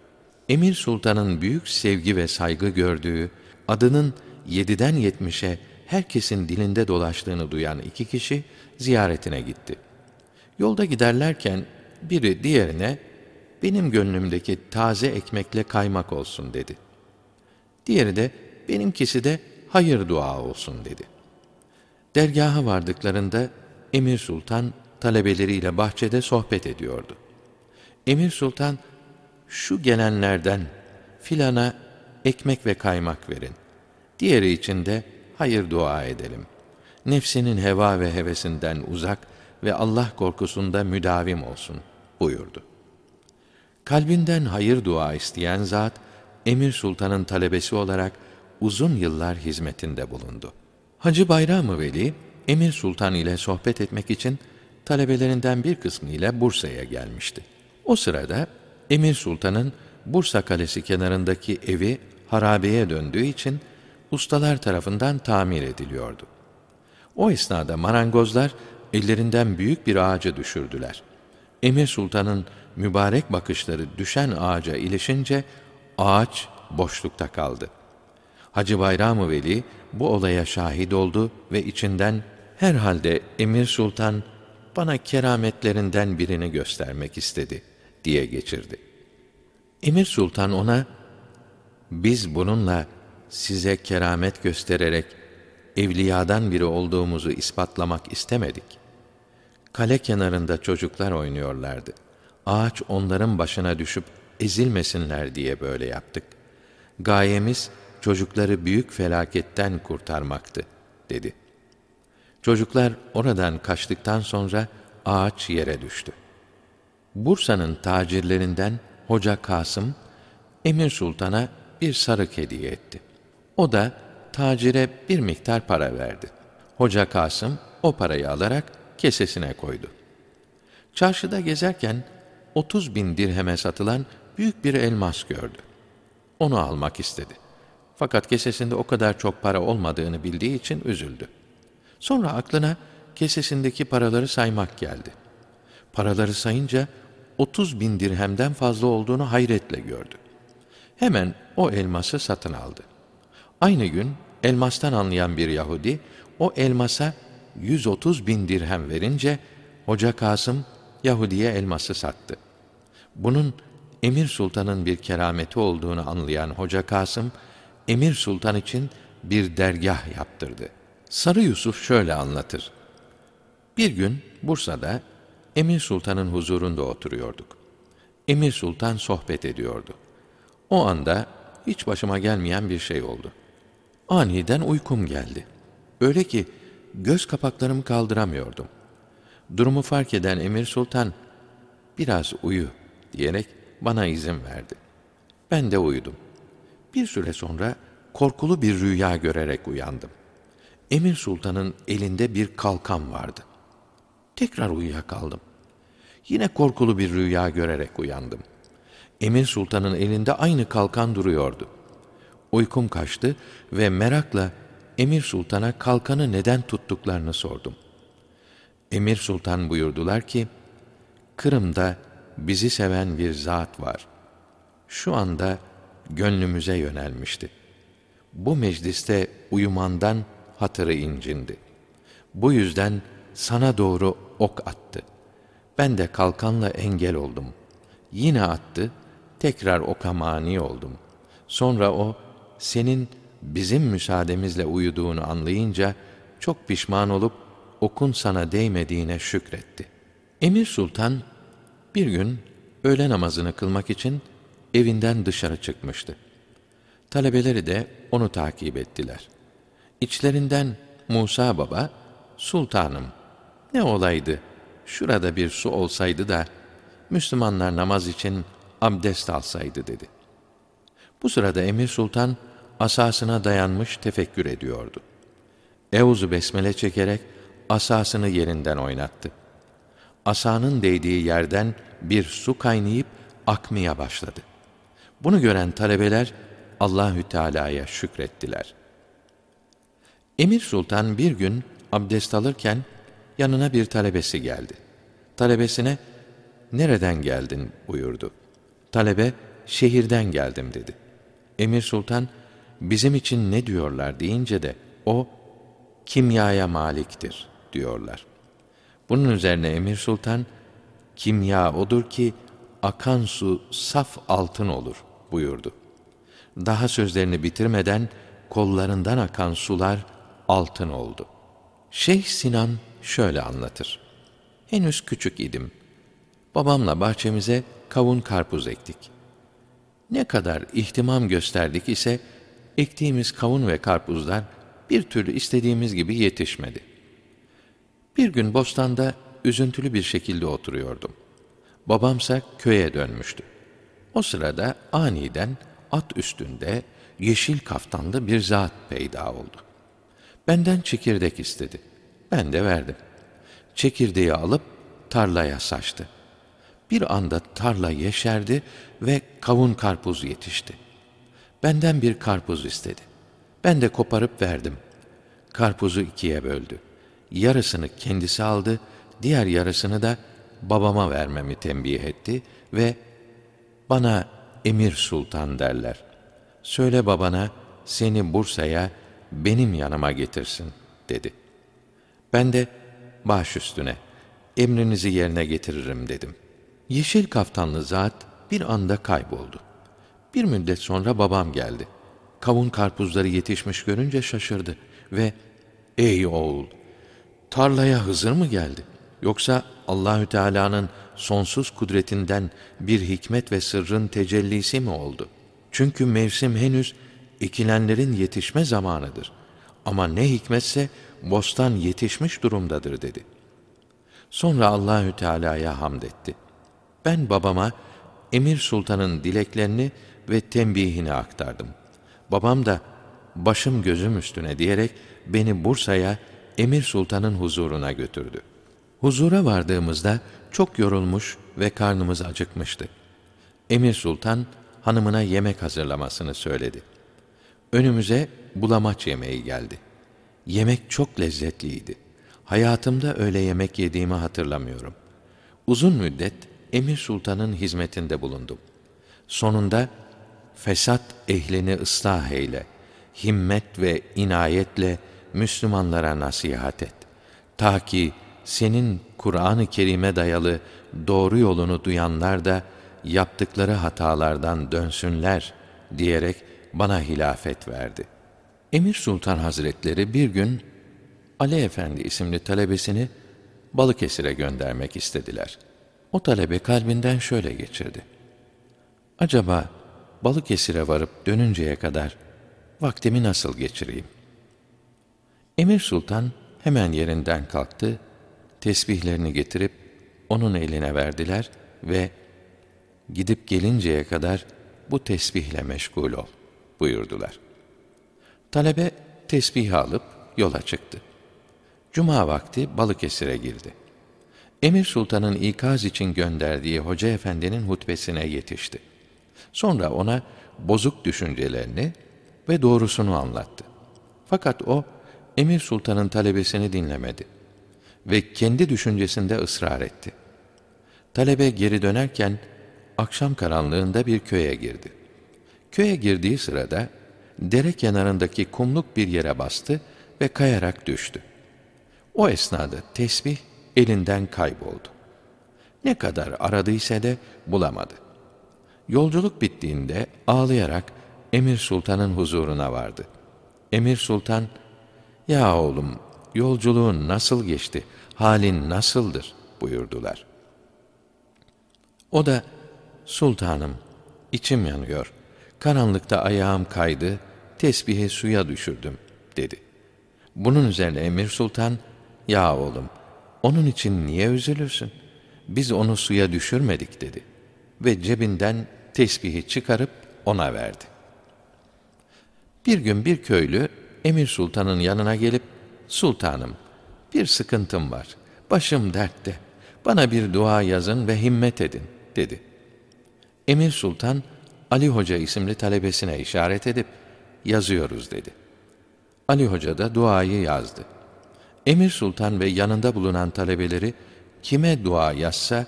Emir Sultan'ın büyük sevgi ve saygı gördüğü, adının yediden yetmişe herkesin dilinde dolaştığını duyan iki kişi ziyaretine gitti. Yolda giderlerken biri diğerine benim gönlümdeki taze ekmekle kaymak olsun dedi. Diğeri de benimkisi de hayır dua olsun dedi. Dergaha vardıklarında Emir Sultan talebeleriyle bahçede sohbet ediyordu. Emir Sultan, şu gelenlerden filana ekmek ve kaymak verin. Diğeri için de hayır dua edelim. Nefsinin heva ve hevesinden uzak ve Allah korkusunda müdavim olsun buyurdu. Kalbinden hayır dua isteyen zat, Emir Sultan'ın talebesi olarak uzun yıllar hizmetinde bulundu. Hacı Bayram-ı Veli, Emir Sultan ile sohbet etmek için talebelerinden bir kısmı ile Bursa'ya gelmişti. O sırada Emir Sultan'ın Bursa Kalesi kenarındaki evi harabeye döndüğü için ustalar tarafından tamir ediliyordu. O esnada marangozlar ellerinden büyük bir ağacı düşürdüler. Emir Sultan'ın mübarek bakışları düşen ağaca ilişince ağaç boşlukta kaldı. Hacı Bayram-ı Veli bu olaya şahit oldu ve içinden herhalde Emir Sultan bana kerametlerinden birini göstermek istedi diye geçirdi. Emir Sultan ona biz bununla size keramet göstererek evliyadan biri olduğumuzu ispatlamak istemedik. Kale kenarında çocuklar oynuyorlardı. Ağaç onların başına düşüp ezilmesinler diye böyle yaptık. Gayemiz çocukları büyük felaketten kurtarmaktı, dedi. Çocuklar oradan kaçtıktan sonra ağaç yere düştü. Bursa'nın tacirlerinden Hoca Kasım, Emir Sultan'a bir sarık hediye etti. O da tacire bir miktar para verdi. Hoca Kasım, o parayı alarak kesesine koydu. Çarşıda gezerken 30 bin dirheme satılan büyük bir elmas gördü. Onu almak istedi. Fakat kesesinde o kadar çok para olmadığını bildiği için üzüldü. Sonra aklına kesesindeki paraları saymak geldi. Paraları sayınca 30 bin dirhemden fazla olduğunu hayretle gördü. Hemen o elması satın aldı. Aynı gün elmastan anlayan bir Yahudi o elmasa 130 bin dirhem verince Hoca Kasım Yahudi'ye elması sattı. Bunun Emir Sultan'ın bir kerameti olduğunu anlayan Hoca Kasım, Emir Sultan için bir dergah yaptırdı. Sarı Yusuf şöyle anlatır. Bir gün Bursa'da Emir Sultan'ın huzurunda oturuyorduk. Emir Sultan sohbet ediyordu. O anda hiç başıma gelmeyen bir şey oldu. Aniden uykum geldi. Öyle ki göz kapaklarımı kaldıramıyordum. Durumu fark eden Emir Sultan, biraz uyu diyerek bana izin verdi. Ben de uyudum. Bir süre sonra korkulu bir rüya görerek uyandım. Emir Sultan'ın elinde bir kalkan vardı. Tekrar uyuyakaldım. Yine korkulu bir rüya görerek uyandım. Emir Sultan'ın elinde aynı kalkan duruyordu. Uykum kaçtı ve merakla Emir Sultan'a kalkanı neden tuttuklarını sordum. Emir Sultan buyurdular ki, Kırım'da bizi seven bir zat var. Şu anda gönlümüze yönelmişti. Bu mecliste uyumandan hatırı incindi. Bu yüzden sana doğru ok attı. Ben de kalkanla engel oldum. Yine attı, tekrar oka mani oldum. Sonra o, senin bizim müsaademizle uyuduğunu anlayınca, çok pişman olup, okun sana değmediğine şükretti. Emir Sultan, bir gün öğle namazını kılmak için evinden dışarı çıkmıştı. Talebeleri de onu takip ettiler. İçlerinden Musa baba, Sultanım, ne olaydı, şurada bir su olsaydı da, Müslümanlar namaz için abdest alsaydı dedi. Bu sırada Emir Sultan, asasına dayanmış tefekkür ediyordu. Euzu besmele çekerek, asasını yerinden oynattı. Asanın değdiği yerden bir su kaynayıp akmaya başladı. Bunu gören talebeler Allahü Teala'ya şükrettiler. Emir Sultan bir gün abdest alırken yanına bir talebesi geldi. Talebesine "Nereden geldin?" buyurdu. Talebe "Şehirden geldim." dedi. Emir Sultan "Bizim için ne diyorlar?" deyince de o kimyaya maliktir diyorlar. Bunun üzerine Emir Sultan kimya odur ki akan su saf altın olur buyurdu. Daha sözlerini bitirmeden kollarından akan sular altın oldu. Şeyh Sinan şöyle anlatır. Henüz küçük idim. Babamla bahçemize kavun karpuz ektik. Ne kadar ihtimam gösterdik ise ektiğimiz kavun ve karpuzlar bir türlü istediğimiz gibi yetişmedi. Bir gün bostanda üzüntülü bir şekilde oturuyordum. Babamsa köye dönmüştü. O sırada aniden at üstünde yeşil kaftanlı bir zat peyda oldu. Benden çekirdek istedi. Ben de verdim. Çekirdeği alıp tarlaya saçtı. Bir anda tarla yeşerdi ve kavun karpuz yetişti. Benden bir karpuz istedi. Ben de koparıp verdim. Karpuzu ikiye böldü. Yarısını kendisi aldı, diğer yarısını da babama vermemi tembih etti ve bana Emir Sultan derler. Söyle babana seni Bursa'ya benim yanıma getirsin dedi. Ben de baş üstüne emrinizi yerine getiririm dedim. Yeşil kaftanlı zat bir anda kayboldu. Bir müddet sonra babam geldi. Kavun karpuzları yetişmiş görünce şaşırdı ve ey oğul tarlaya Hızır mı geldi? Yoksa Allahü Teala'nın sonsuz kudretinden bir hikmet ve sırrın tecellisi mi oldu? Çünkü mevsim henüz ekilenlerin yetişme zamanıdır. Ama ne hikmetse bostan yetişmiş durumdadır dedi. Sonra Allahü Teala'ya hamd etti. Ben babama Emir Sultan'ın dileklerini ve tembihini aktardım. Babam da başım gözüm üstüne diyerek beni Bursa'ya Emir Sultan'ın huzuruna götürdü. Huzura vardığımızda çok yorulmuş ve karnımız acıkmıştı. Emir Sultan hanımına yemek hazırlamasını söyledi. Önümüze bulamaç yemeği geldi. Yemek çok lezzetliydi. Hayatımda öyle yemek yediğimi hatırlamıyorum. Uzun müddet Emir Sultan'ın hizmetinde bulundum. Sonunda fesat ehlini ıslah eyle, himmet ve inayetle Müslümanlara nasihat et. Ta ki senin Kur'an-ı Kerim'e dayalı doğru yolunu duyanlar da yaptıkları hatalardan dönsünler diyerek bana hilafet verdi. Emir Sultan Hazretleri bir gün Ali Efendi isimli talebesini Balıkesir'e göndermek istediler. O talebe kalbinden şöyle geçirdi. Acaba Balıkesir'e varıp dönünceye kadar vaktimi nasıl geçireyim? Emir Sultan hemen yerinden kalktı, tesbihlerini getirip onun eline verdiler ve gidip gelinceye kadar bu tesbihle meşgul ol buyurdular. Talebe tesbihi alıp yola çıktı. Cuma vakti Balıkesir'e girdi. Emir Sultan'ın ikaz için gönderdiği Hoca Efendi'nin hutbesine yetişti. Sonra ona bozuk düşüncelerini ve doğrusunu anlattı. Fakat o Emir Sultan'ın talebesini dinlemedi ve kendi düşüncesinde ısrar etti. Talebe geri dönerken akşam karanlığında bir köye girdi. Köye girdiği sırada dere kenarındaki kumluk bir yere bastı ve kayarak düştü. O esnada tesbih elinden kayboldu. Ne kadar aradıysa de bulamadı. Yolculuk bittiğinde ağlayarak Emir Sultan'ın huzuruna vardı. Emir Sultan, ''Ya oğlum, yolculuğun nasıl geçti, halin nasıldır?'' buyurdular. O da, ''Sultanım, içim yanıyor. Karanlıkta ayağım kaydı, tesbihi suya düşürdüm.'' dedi. Bunun üzerine Emir Sultan, ''Ya oğlum, onun için niye üzülürsün? Biz onu suya düşürmedik.'' dedi. Ve cebinden tesbihi çıkarıp ona verdi. Bir gün bir köylü Emir Sultan'ın yanına gelip, Sultanım, bir sıkıntım var, başım dertte, bana bir dua yazın ve himmet edin, dedi. Emir Sultan, Ali Hoca isimli talebesine işaret edip, yazıyoruz dedi. Ali Hoca da duayı yazdı. Emir Sultan ve yanında bulunan talebeleri kime dua yazsa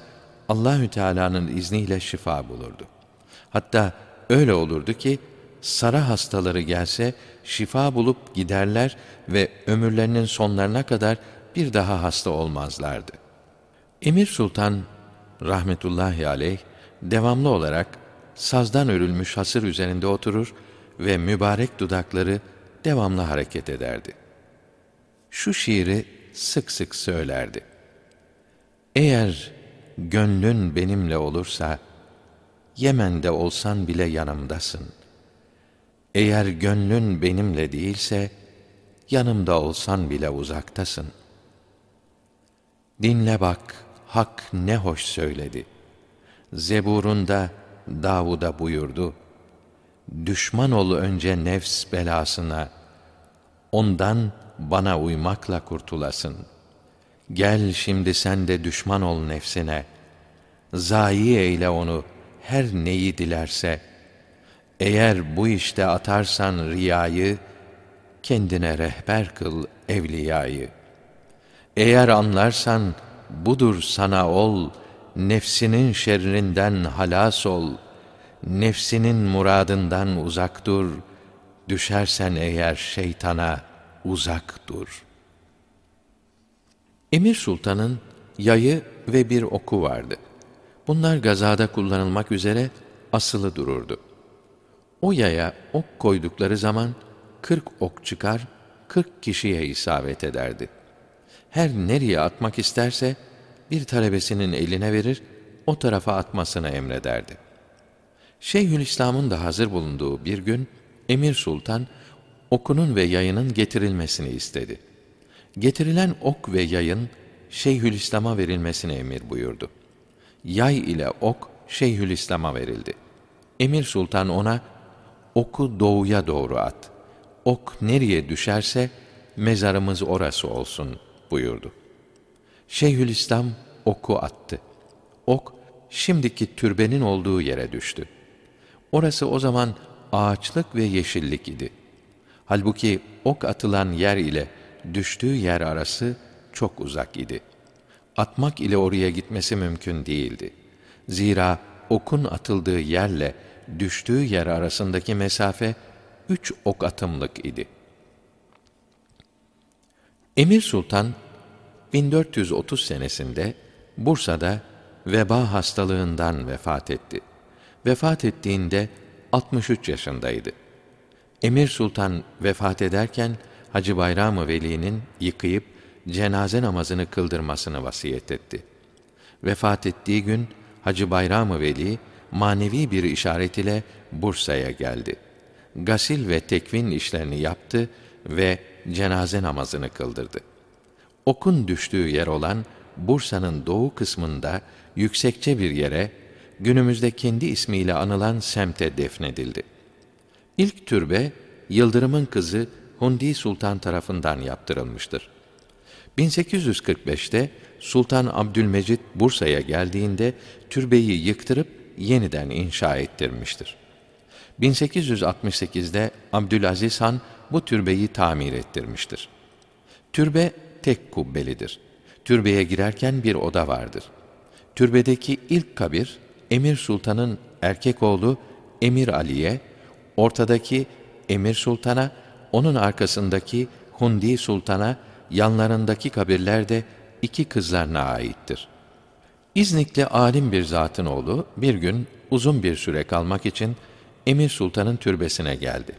Allahü Teala'nın izniyle şifa bulurdu. Hatta öyle olurdu ki sara hastaları gelse şifa bulup giderler ve ömürlerinin sonlarına kadar bir daha hasta olmazlardı. Emir Sultan rahmetullahi aleyh devamlı olarak sazdan örülmüş hasır üzerinde oturur ve mübarek dudakları devamlı hareket ederdi. Şu şiiri sık sık söylerdi. Eğer gönlün benimle olursa, Yemen'de olsan bile yanımdasın. Eğer gönlün benimle değilse, yanımda olsan bile uzaktasın. Dinle bak, Hak ne hoş söyledi. Zeburunda Davud'a buyurdu. Düşman ol önce nefs belasına, ondan bana uymakla kurtulasın. Gel şimdi sen de düşman ol nefsine, zayi eyle onu, her neyi dilerse, eğer bu işte atarsan riyayı, kendine rehber kıl evliyayı. Eğer anlarsan budur sana ol, nefsinin şerrinden halas ol, nefsinin muradından uzak dur, düşersen eğer şeytana uzak dur. Emir Sultan'ın yayı ve bir oku vardı. Bunlar gazada kullanılmak üzere asılı dururdu. O yaya ok koydukları zaman kırk ok çıkar, kırk kişiye isabet ederdi. Her nereye atmak isterse bir talebesinin eline verir, o tarafa atmasını emrederdi. Şeyhülislam'ın da hazır bulunduğu bir gün Emir Sultan okunun ve yayının getirilmesini istedi. Getirilen ok ve yayın Şeyhülislam'a verilmesine emir buyurdu yay ile ok Şeyhülislam'a verildi. Emir Sultan ona oku doğuya doğru at. Ok nereye düşerse mezarımız orası olsun buyurdu. Şeyhülislam oku attı. Ok, şimdiki türbenin olduğu yere düştü. Orası o zaman ağaçlık ve yeşillik idi. Halbuki ok atılan yer ile düştüğü yer arası çok uzak idi. Atmak ile oraya gitmesi mümkün değildi. Zira okun atıldığı yerle düştüğü yer arasındaki mesafe üç ok atımlık idi. Emir Sultan 1430 senesinde Bursa'da veba hastalığından vefat etti. Vefat ettiğinde 63 yaşındaydı. Emir Sultan vefat ederken Hacı Bayram-ı Veli'nin yıkayıp cenaze namazını kıldırmasını vasiyet etti. Vefat ettiği gün Hacı Bayram-ı Veli manevi bir işaret ile Bursa'ya geldi. Gasil ve tekvin işlerini yaptı ve cenaze namazını kıldırdı. Okun düştüğü yer olan Bursa'nın doğu kısmında yüksekçe bir yere günümüzde kendi ismiyle anılan semte defnedildi. İlk türbe Yıldırım'ın kızı Hundi Sultan tarafından yaptırılmıştır. 1845'te Sultan Abdülmecit Bursa'ya geldiğinde türbeyi yıktırıp yeniden inşa ettirmiştir. 1868'de Abdülaziz Han bu türbeyi tamir ettirmiştir. Türbe tek kubbelidir. Türbeye girerken bir oda vardır. Türbedeki ilk kabir Emir Sultan'ın erkek oğlu Emir Ali'ye, ortadaki Emir Sultan'a, onun arkasındaki Hundi Sultan'a, yanlarındaki kabirler de iki kızlarına aittir. İznikli alim bir zatın oğlu bir gün uzun bir süre kalmak için Emir Sultan'ın türbesine geldi.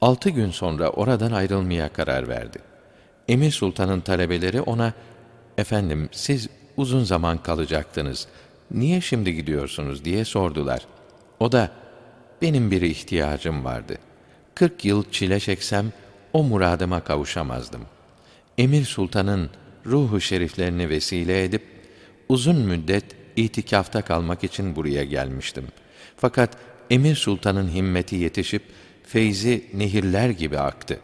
Altı gün sonra oradan ayrılmaya karar verdi. Emir Sultan'ın talebeleri ona, efendim siz uzun zaman kalacaktınız, niye şimdi gidiyorsunuz diye sordular. O da, benim bir ihtiyacım vardı. Kırk yıl çile çeksem, o muradıma kavuşamazdım. Emir Sultan'ın ruhu şeriflerini vesile edip, uzun müddet itikafta kalmak için buraya gelmiştim. Fakat Emir Sultan'ın himmeti yetişip, feyzi nehirler gibi aktı.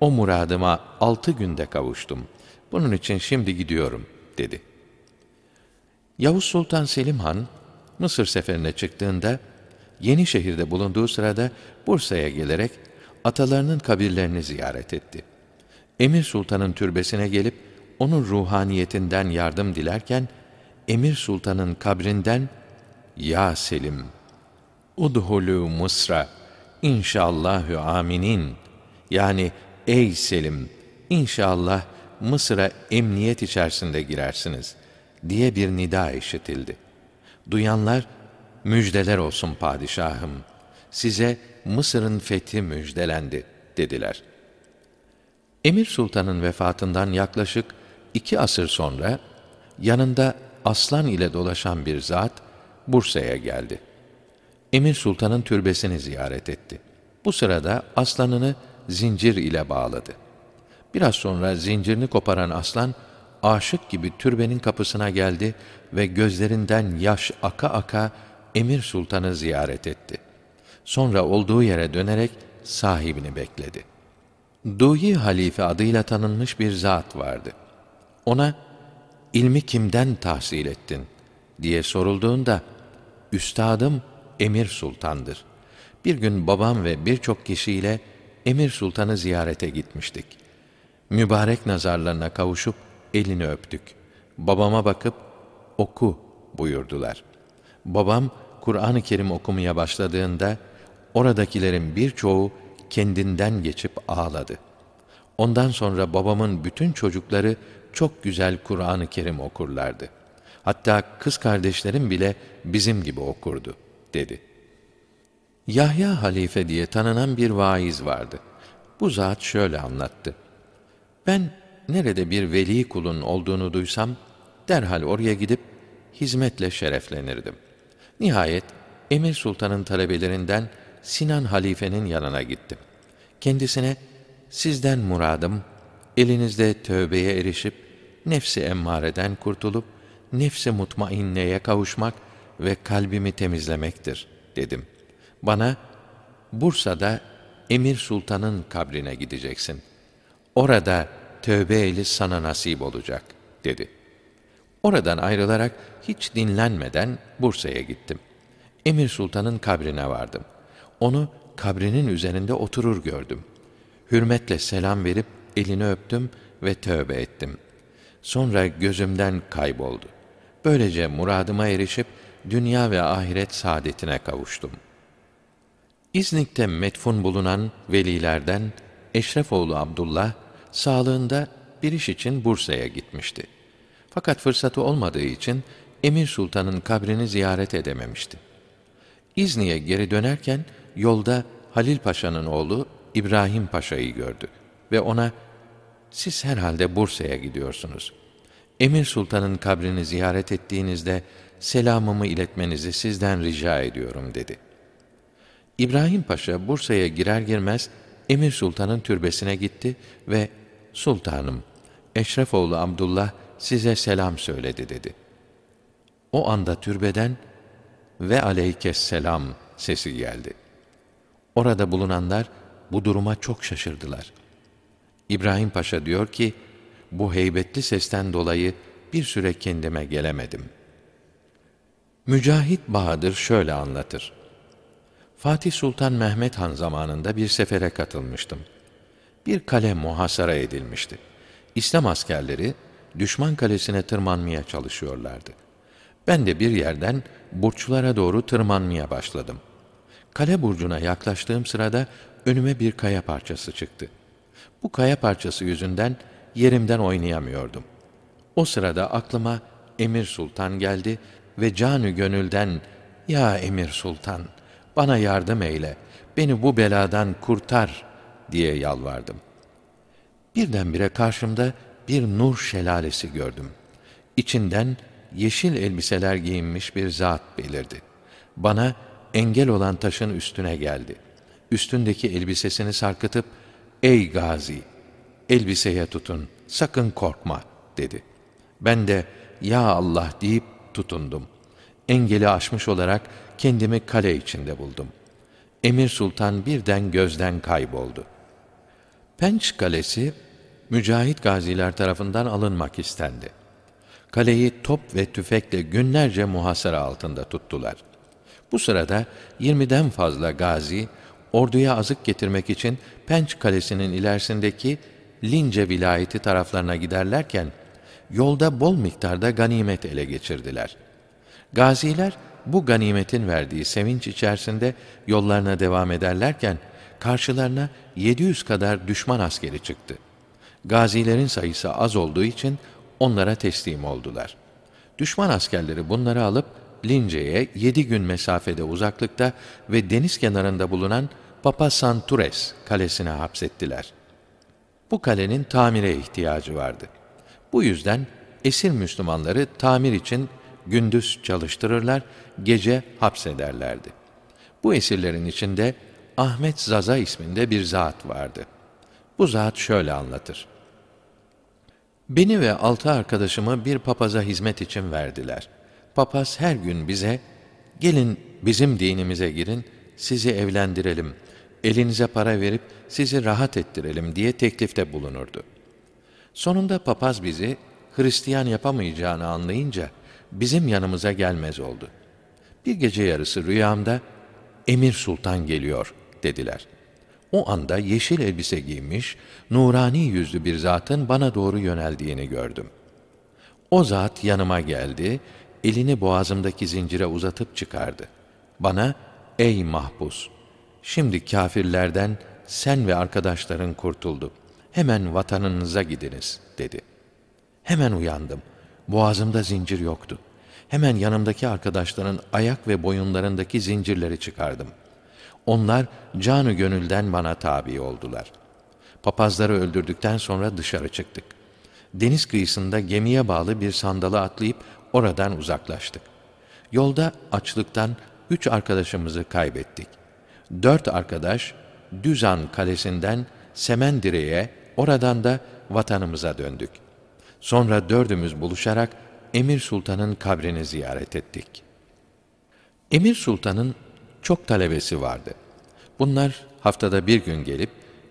O muradıma altı günde kavuştum. Bunun için şimdi gidiyorum, dedi. Yavuz Sultan Selim Han, Mısır seferine çıktığında, yeni şehirde bulunduğu sırada Bursa'ya gelerek atalarının kabirlerini ziyaret etti. Emir Sultan'ın türbesine gelip onun ruhaniyetinden yardım dilerken Emir Sultan'ın kabrinden "Ya Selim, udhulu Mısra inşallahü aminin." Yani ey Selim, inşallah Mısır'a emniyet içerisinde girersiniz diye bir nida işitildi. Duyanlar müjdeler olsun padişahım. Size Mısır'ın fethi müjdelendi dediler. Emir Sultan'ın vefatından yaklaşık iki asır sonra yanında aslan ile dolaşan bir zat Bursa'ya geldi. Emir Sultan'ın türbesini ziyaret etti. Bu sırada aslanını zincir ile bağladı. Biraz sonra zincirini koparan aslan aşık gibi türbenin kapısına geldi ve gözlerinden yaş aka aka Emir Sultan'ı ziyaret etti. Sonra olduğu yere dönerek sahibini bekledi. Duhi Halife adıyla tanınmış bir zat vardı. Ona ilmi kimden tahsil ettin diye sorulduğunda üstadım Emir Sultan'dır. Bir gün babam ve birçok kişiyle Emir Sultan'ı ziyarete gitmiştik. Mübarek nazarlarına kavuşup elini öptük. Babama bakıp oku buyurdular. Babam Kur'an-ı Kerim okumaya başladığında oradakilerin birçoğu kendinden geçip ağladı. Ondan sonra babamın bütün çocukları çok güzel Kur'an-ı Kerim okurlardı. Hatta kız kardeşlerim bile bizim gibi okurdu, dedi. Yahya Halife diye tanınan bir vaiz vardı. Bu zat şöyle anlattı. Ben nerede bir veli kulun olduğunu duysam, derhal oraya gidip hizmetle şereflenirdim. Nihayet Emir Sultan'ın talebelerinden Sinan Halife'nin yanına gittim. Kendisine, sizden muradım, elinizde tövbeye erişip, nefsi emmareden kurtulup, nefsi mutmainneye kavuşmak ve kalbimi temizlemektir, dedim. Bana, Bursa'da Emir Sultan'ın kabrine gideceksin. Orada tövbe eli sana nasip olacak, dedi. Oradan ayrılarak hiç dinlenmeden Bursa'ya gittim. Emir Sultan'ın kabrine vardım. Onu kabrinin üzerinde oturur gördüm. Hürmetle selam verip elini öptüm ve tövbe ettim. Sonra gözümden kayboldu. Böylece muradıma erişip dünya ve ahiret saadetine kavuştum. İznik'te metfun bulunan velilerden Eşrefoğlu Abdullah sağlığında bir iş için Bursa'ya gitmişti. Fakat fırsatı olmadığı için Emir Sultan'ın kabrini ziyaret edememişti. İzni'ye geri dönerken yolda Halil Paşa'nın oğlu İbrahim Paşa'yı gördü ve ona siz herhalde Bursa'ya gidiyorsunuz. Emir Sultan'ın kabrini ziyaret ettiğinizde selamımı iletmenizi sizden rica ediyorum dedi. İbrahim Paşa Bursa'ya girer girmez Emir Sultan'ın türbesine gitti ve Sultanım Eşrefoğlu Abdullah size selam söyledi dedi. O anda türbeden ve aleykes selam sesi geldi. Orada bulunanlar bu duruma çok şaşırdılar. İbrahim Paşa diyor ki, bu heybetli sesten dolayı bir süre kendime gelemedim. Mücahit Bahadır şöyle anlatır. Fatih Sultan Mehmet Han zamanında bir sefere katılmıştım. Bir kale muhasara edilmişti. İslam askerleri düşman kalesine tırmanmaya çalışıyorlardı. Ben de bir yerden burçlara doğru tırmanmaya başladım. Kale burcuna yaklaştığım sırada önüme bir kaya parçası çıktı. Bu kaya parçası yüzünden yerimden oynayamıyordum. O sırada aklıma Emir Sultan geldi ve canı gönülden "Ya Emir Sultan, bana yardım eyle, beni bu beladan kurtar." diye yalvardım. Birdenbire karşımda bir nur şelalesi gördüm. İçinden yeşil elbiseler giyinmiş bir zat belirdi. Bana engel olan taşın üstüne geldi. Üstündeki elbisesini sarkıtıp, ''Ey gazi, elbiseye tutun, sakın korkma.'' dedi. Ben de, ''Ya Allah'' deyip tutundum. Engeli aşmış olarak kendimi kale içinde buldum. Emir Sultan birden gözden kayboldu. Penç Kalesi, mücahit gaziler tarafından alınmak istendi. Kaleyi top ve tüfekle günlerce muhasara altında tuttular. Bu sırada 20'den fazla gazi orduya azık getirmek için Penç Kalesi'nin ilerisindeki Lince vilayeti taraflarına giderlerken yolda bol miktarda ganimet ele geçirdiler. Gaziler bu ganimetin verdiği sevinç içerisinde yollarına devam ederlerken karşılarına 700 kadar düşman askeri çıktı. Gazilerin sayısı az olduğu için onlara teslim oldular. Düşman askerleri bunları alıp Lince'ye yedi gün mesafede uzaklıkta ve deniz kenarında bulunan Papa Santures kalesine hapsettiler. Bu kalenin tamire ihtiyacı vardı. Bu yüzden esir Müslümanları tamir için gündüz çalıştırırlar, gece hapsederlerdi. Bu esirlerin içinde Ahmet Zaza isminde bir zat vardı. Bu zat şöyle anlatır. Beni ve altı arkadaşımı bir papaza hizmet için verdiler. Papaz her gün bize, gelin bizim dinimize girin, sizi evlendirelim, elinize para verip sizi rahat ettirelim diye teklifte bulunurdu. Sonunda papaz bizi Hristiyan yapamayacağını anlayınca bizim yanımıza gelmez oldu. Bir gece yarısı rüyamda Emir Sultan geliyor dediler. O anda yeşil elbise giymiş, nurani yüzlü bir zatın bana doğru yöneldiğini gördüm. O zat yanıma geldi, elini boğazımdaki zincire uzatıp çıkardı. Bana, ey mahpus, şimdi kâfirlerden sen ve arkadaşların kurtuldu. Hemen vatanınıza gidiniz, dedi. Hemen uyandım. Boğazımda zincir yoktu. Hemen yanımdaki arkadaşların ayak ve boyunlarındaki zincirleri çıkardım. Onlar canı gönülden bana tabi oldular. Papazları öldürdükten sonra dışarı çıktık. Deniz kıyısında gemiye bağlı bir sandalı atlayıp oradan uzaklaştık. Yolda açlıktan üç arkadaşımızı kaybettik. Dört arkadaş Düzan kalesinden Semendire'ye, oradan da vatanımıza döndük. Sonra dördümüz buluşarak Emir Sultan'ın kabrini ziyaret ettik. Emir Sultan'ın çok talebesi vardı. Bunlar haftada bir gün gelip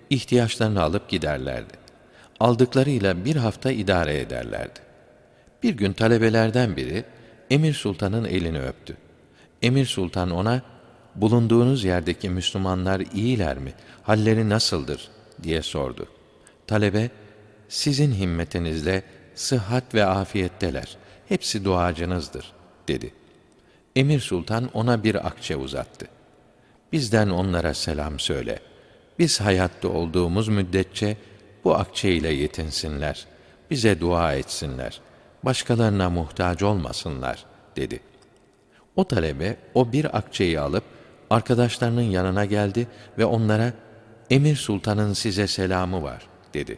ihtiyaçlarını alıp giderlerdi. aldıklarıyla bir hafta idare ederlerdi. Bir gün talebelerden biri Emir Sultan'ın elini öptü. Emir Sultan ona bulunduğunuz yerdeki Müslümanlar iyiler mi? Halleri nasıldır? diye sordu. Talebe, sizin himmetinizle sıhhat ve afiyetteler. Hepsi duacınızdır, dedi. Emir Sultan ona bir akçe uzattı. Bizden onlara selam söyle. Biz hayatta olduğumuz müddetçe bu akçe ile yetinsinler. Bize dua etsinler. Başkalarına muhtaç olmasınlar, dedi. O talebe o bir akçeyi alıp arkadaşlarının yanına geldi ve onlara Emir Sultan'ın size selamı var dedi.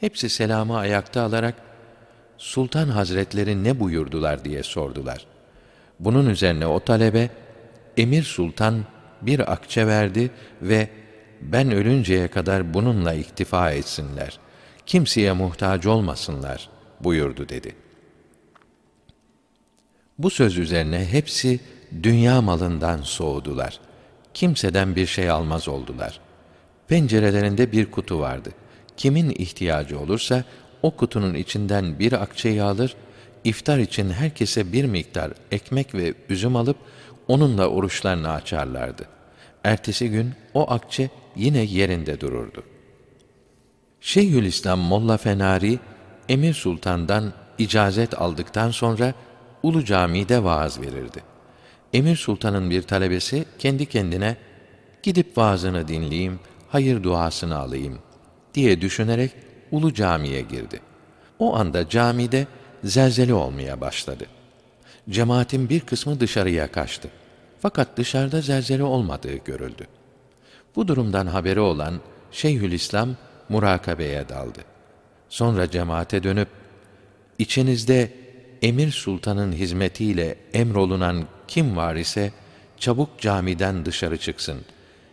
Hepsi selamı ayakta alarak Sultan Hazretleri ne buyurdular diye sordular. Bunun üzerine o talebe Emir Sultan bir akçe verdi ve ben ölünceye kadar bununla iktifa etsinler. Kimseye muhtaç olmasınlar buyurdu dedi. Bu söz üzerine hepsi dünya malından soğudular. Kimseden bir şey almaz oldular. Pencerelerinde bir kutu vardı. Kimin ihtiyacı olursa o kutunun içinden bir akçeyi alır, iftar için herkese bir miktar ekmek ve üzüm alıp onunla oruçlarını açarlardı. Ertesi gün o akçe yine yerinde dururdu. Şeyhülislam Molla Fenari Emir Sultan'dan icazet aldıktan sonra Ulu Cami'de vaaz verirdi. Emir Sultan'ın bir talebesi kendi kendine gidip vaazını dinleyeyim, hayır duasını alayım diye düşünerek Ulu Cami'ye girdi. O anda camide zelzele olmaya başladı. Cemaatin bir kısmı dışarıya kaçtı. Fakat dışarıda zelzele olmadığı görüldü. Bu durumdan haberi olan Şeyhülislam murakabeye daldı. Sonra cemaate dönüp, içinizde Emir Sultan'ın hizmetiyle emrolunan kim var ise, çabuk camiden dışarı çıksın,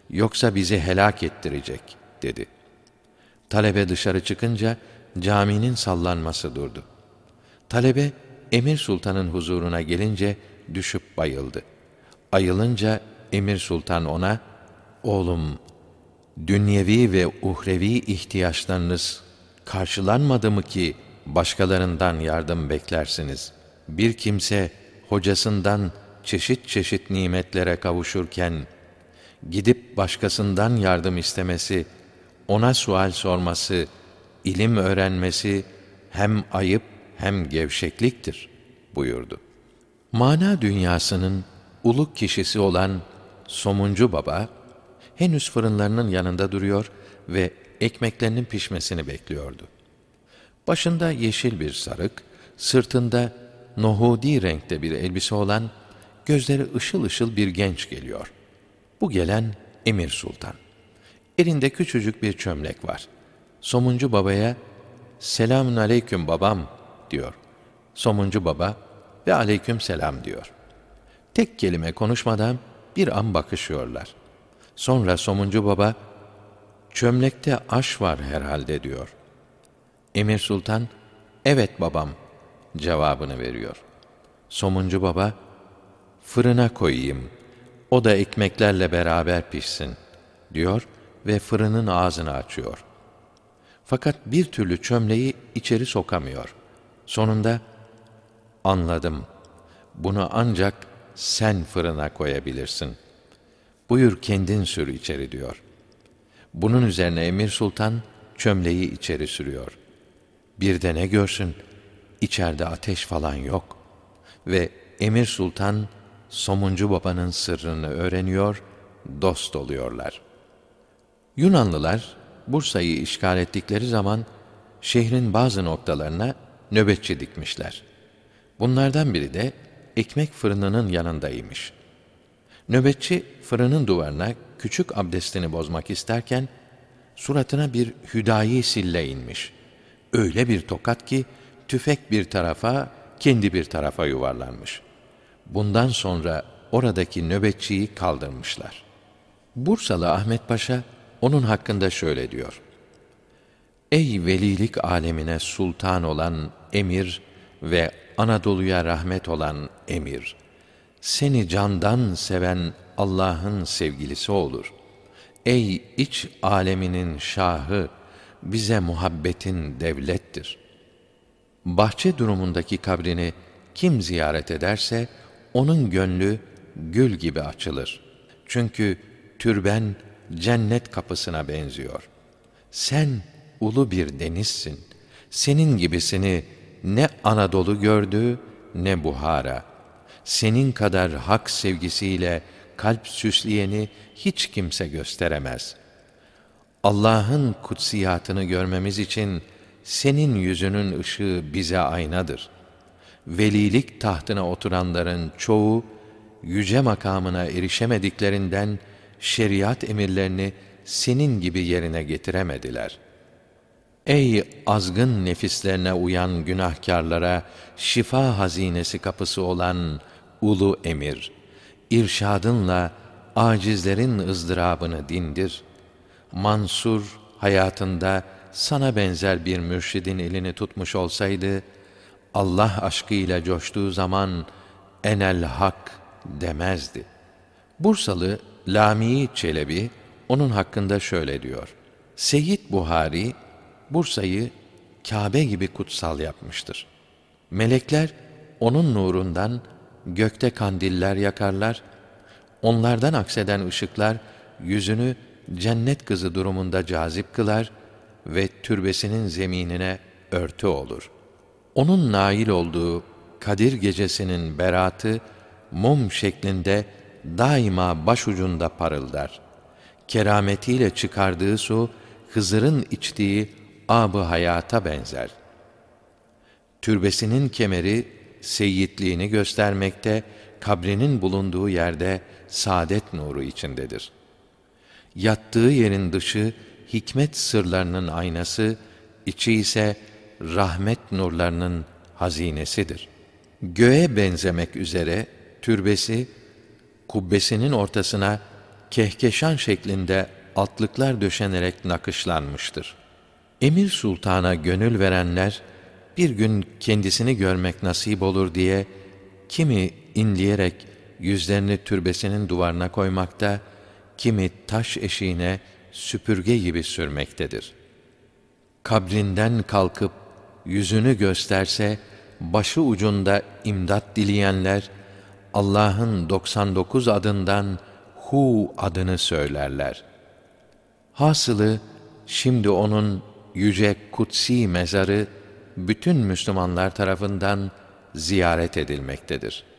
yoksa bizi helak ettirecek, dedi. Talebe dışarı çıkınca, caminin sallanması durdu. Talebe, Emir Sultan'ın huzuruna gelince, düşüp bayıldı. Ayılınca, Emir Sultan ona, Oğlum, dünyevi ve uhrevi ihtiyaçlarınız karşılanmadı mı ki başkalarından yardım beklersiniz? Bir kimse hocasından çeşit çeşit nimetlere kavuşurken gidip başkasından yardım istemesi, ona sual sorması, ilim öğrenmesi hem ayıp hem gevşekliktir buyurdu. Mana dünyasının uluk kişisi olan Somuncu Baba henüz fırınlarının yanında duruyor ve ekmeklerinin pişmesini bekliyordu. Başında yeşil bir sarık, sırtında nohudi renkte bir elbise olan, gözleri ışıl ışıl bir genç geliyor. Bu gelen Emir Sultan. Elinde küçücük bir çömlek var. Somuncu babaya, selamün aleyküm babam diyor. Somuncu baba ve aleyküm selam diyor. Tek kelime konuşmadan bir an bakışıyorlar. Sonra Somuncu baba, çömlekte aş var herhalde diyor. Emir Sultan, evet babam cevabını veriyor. Somuncu baba, fırına koyayım, o da ekmeklerle beraber pişsin diyor ve fırının ağzını açıyor. Fakat bir türlü çömleği içeri sokamıyor. Sonunda, anladım, bunu ancak sen fırına koyabilirsin. Buyur kendin sür içeri diyor. Bunun üzerine Emir Sultan çömleği içeri sürüyor. Bir de ne görsün, içeride ateş falan yok. Ve Emir Sultan, Somuncu Baba'nın sırrını öğreniyor, dost oluyorlar. Yunanlılar, Bursa'yı işgal ettikleri zaman, şehrin bazı noktalarına nöbetçi dikmişler. Bunlardan biri de ekmek fırınının yanındaymış. Nöbetçi fırının duvarına küçük abdestini bozmak isterken suratına bir hüdayi sille inmiş. Öyle bir tokat ki tüfek bir tarafa, kendi bir tarafa yuvarlanmış. Bundan sonra oradaki nöbetçiyi kaldırmışlar. Bursalı Ahmet Paşa onun hakkında şöyle diyor. Ey velilik alemine sultan olan emir ve Anadolu'ya rahmet olan emir! Seni candan seven Allah'ın sevgilisi olur. Ey iç aleminin şahı, bize muhabbetin devlettir. Bahçe durumundaki kabrini kim ziyaret ederse, onun gönlü gül gibi açılır. Çünkü türben cennet kapısına benziyor. Sen ulu bir denizsin. Senin gibisini ne Anadolu gördü ne Buhara. Senin kadar hak sevgisiyle kalp süsleyeni hiç kimse gösteremez. Allah'ın kutsiyatını görmemiz için senin yüzünün ışığı bize aynadır. Velilik tahtına oturanların çoğu yüce makamına erişemediklerinden şeriat emirlerini senin gibi yerine getiremediler. Ey azgın nefislerine uyan günahkarlara şifa hazinesi kapısı olan ulu emir, irşadınla acizlerin ızdırabını dindir. Mansur hayatında sana benzer bir mürşidin elini tutmuş olsaydı, Allah aşkıyla coştuğu zaman enel hak demezdi. Bursalı Lami Çelebi onun hakkında şöyle diyor. Seyyid Buhari Bursa'yı Kabe gibi kutsal yapmıştır. Melekler onun nurundan gökte kandiller yakarlar, onlardan akseden ışıklar yüzünü cennet kızı durumunda cazip kılar ve türbesinin zeminine örtü olur. Onun nail olduğu Kadir gecesinin beratı mum şeklinde daima başucunda parıldar. Kerametiyle çıkardığı su Hızır'ın içtiği abı hayata benzer. Türbesinin kemeri seyyidliğini göstermekte, kabrinin bulunduğu yerde saadet nuru içindedir. Yattığı yerin dışı hikmet sırlarının aynası, içi ise rahmet nurlarının hazinesidir. Göğe benzemek üzere türbesi kubbesinin ortasına kehkeşan şeklinde altlıklar döşenerek nakışlanmıştır. Emir sultana gönül verenler bir gün kendisini görmek nasip olur diye kimi inleyerek yüzlerini türbesinin duvarına koymakta, kimi taş eşiğine süpürge gibi sürmektedir. Kabrinden kalkıp yüzünü gösterse başı ucunda imdat dileyenler Allah'ın 99 adından Hu adını söylerler. Hasılı şimdi onun yüce kutsi mezarı bütün Müslümanlar tarafından ziyaret edilmektedir.''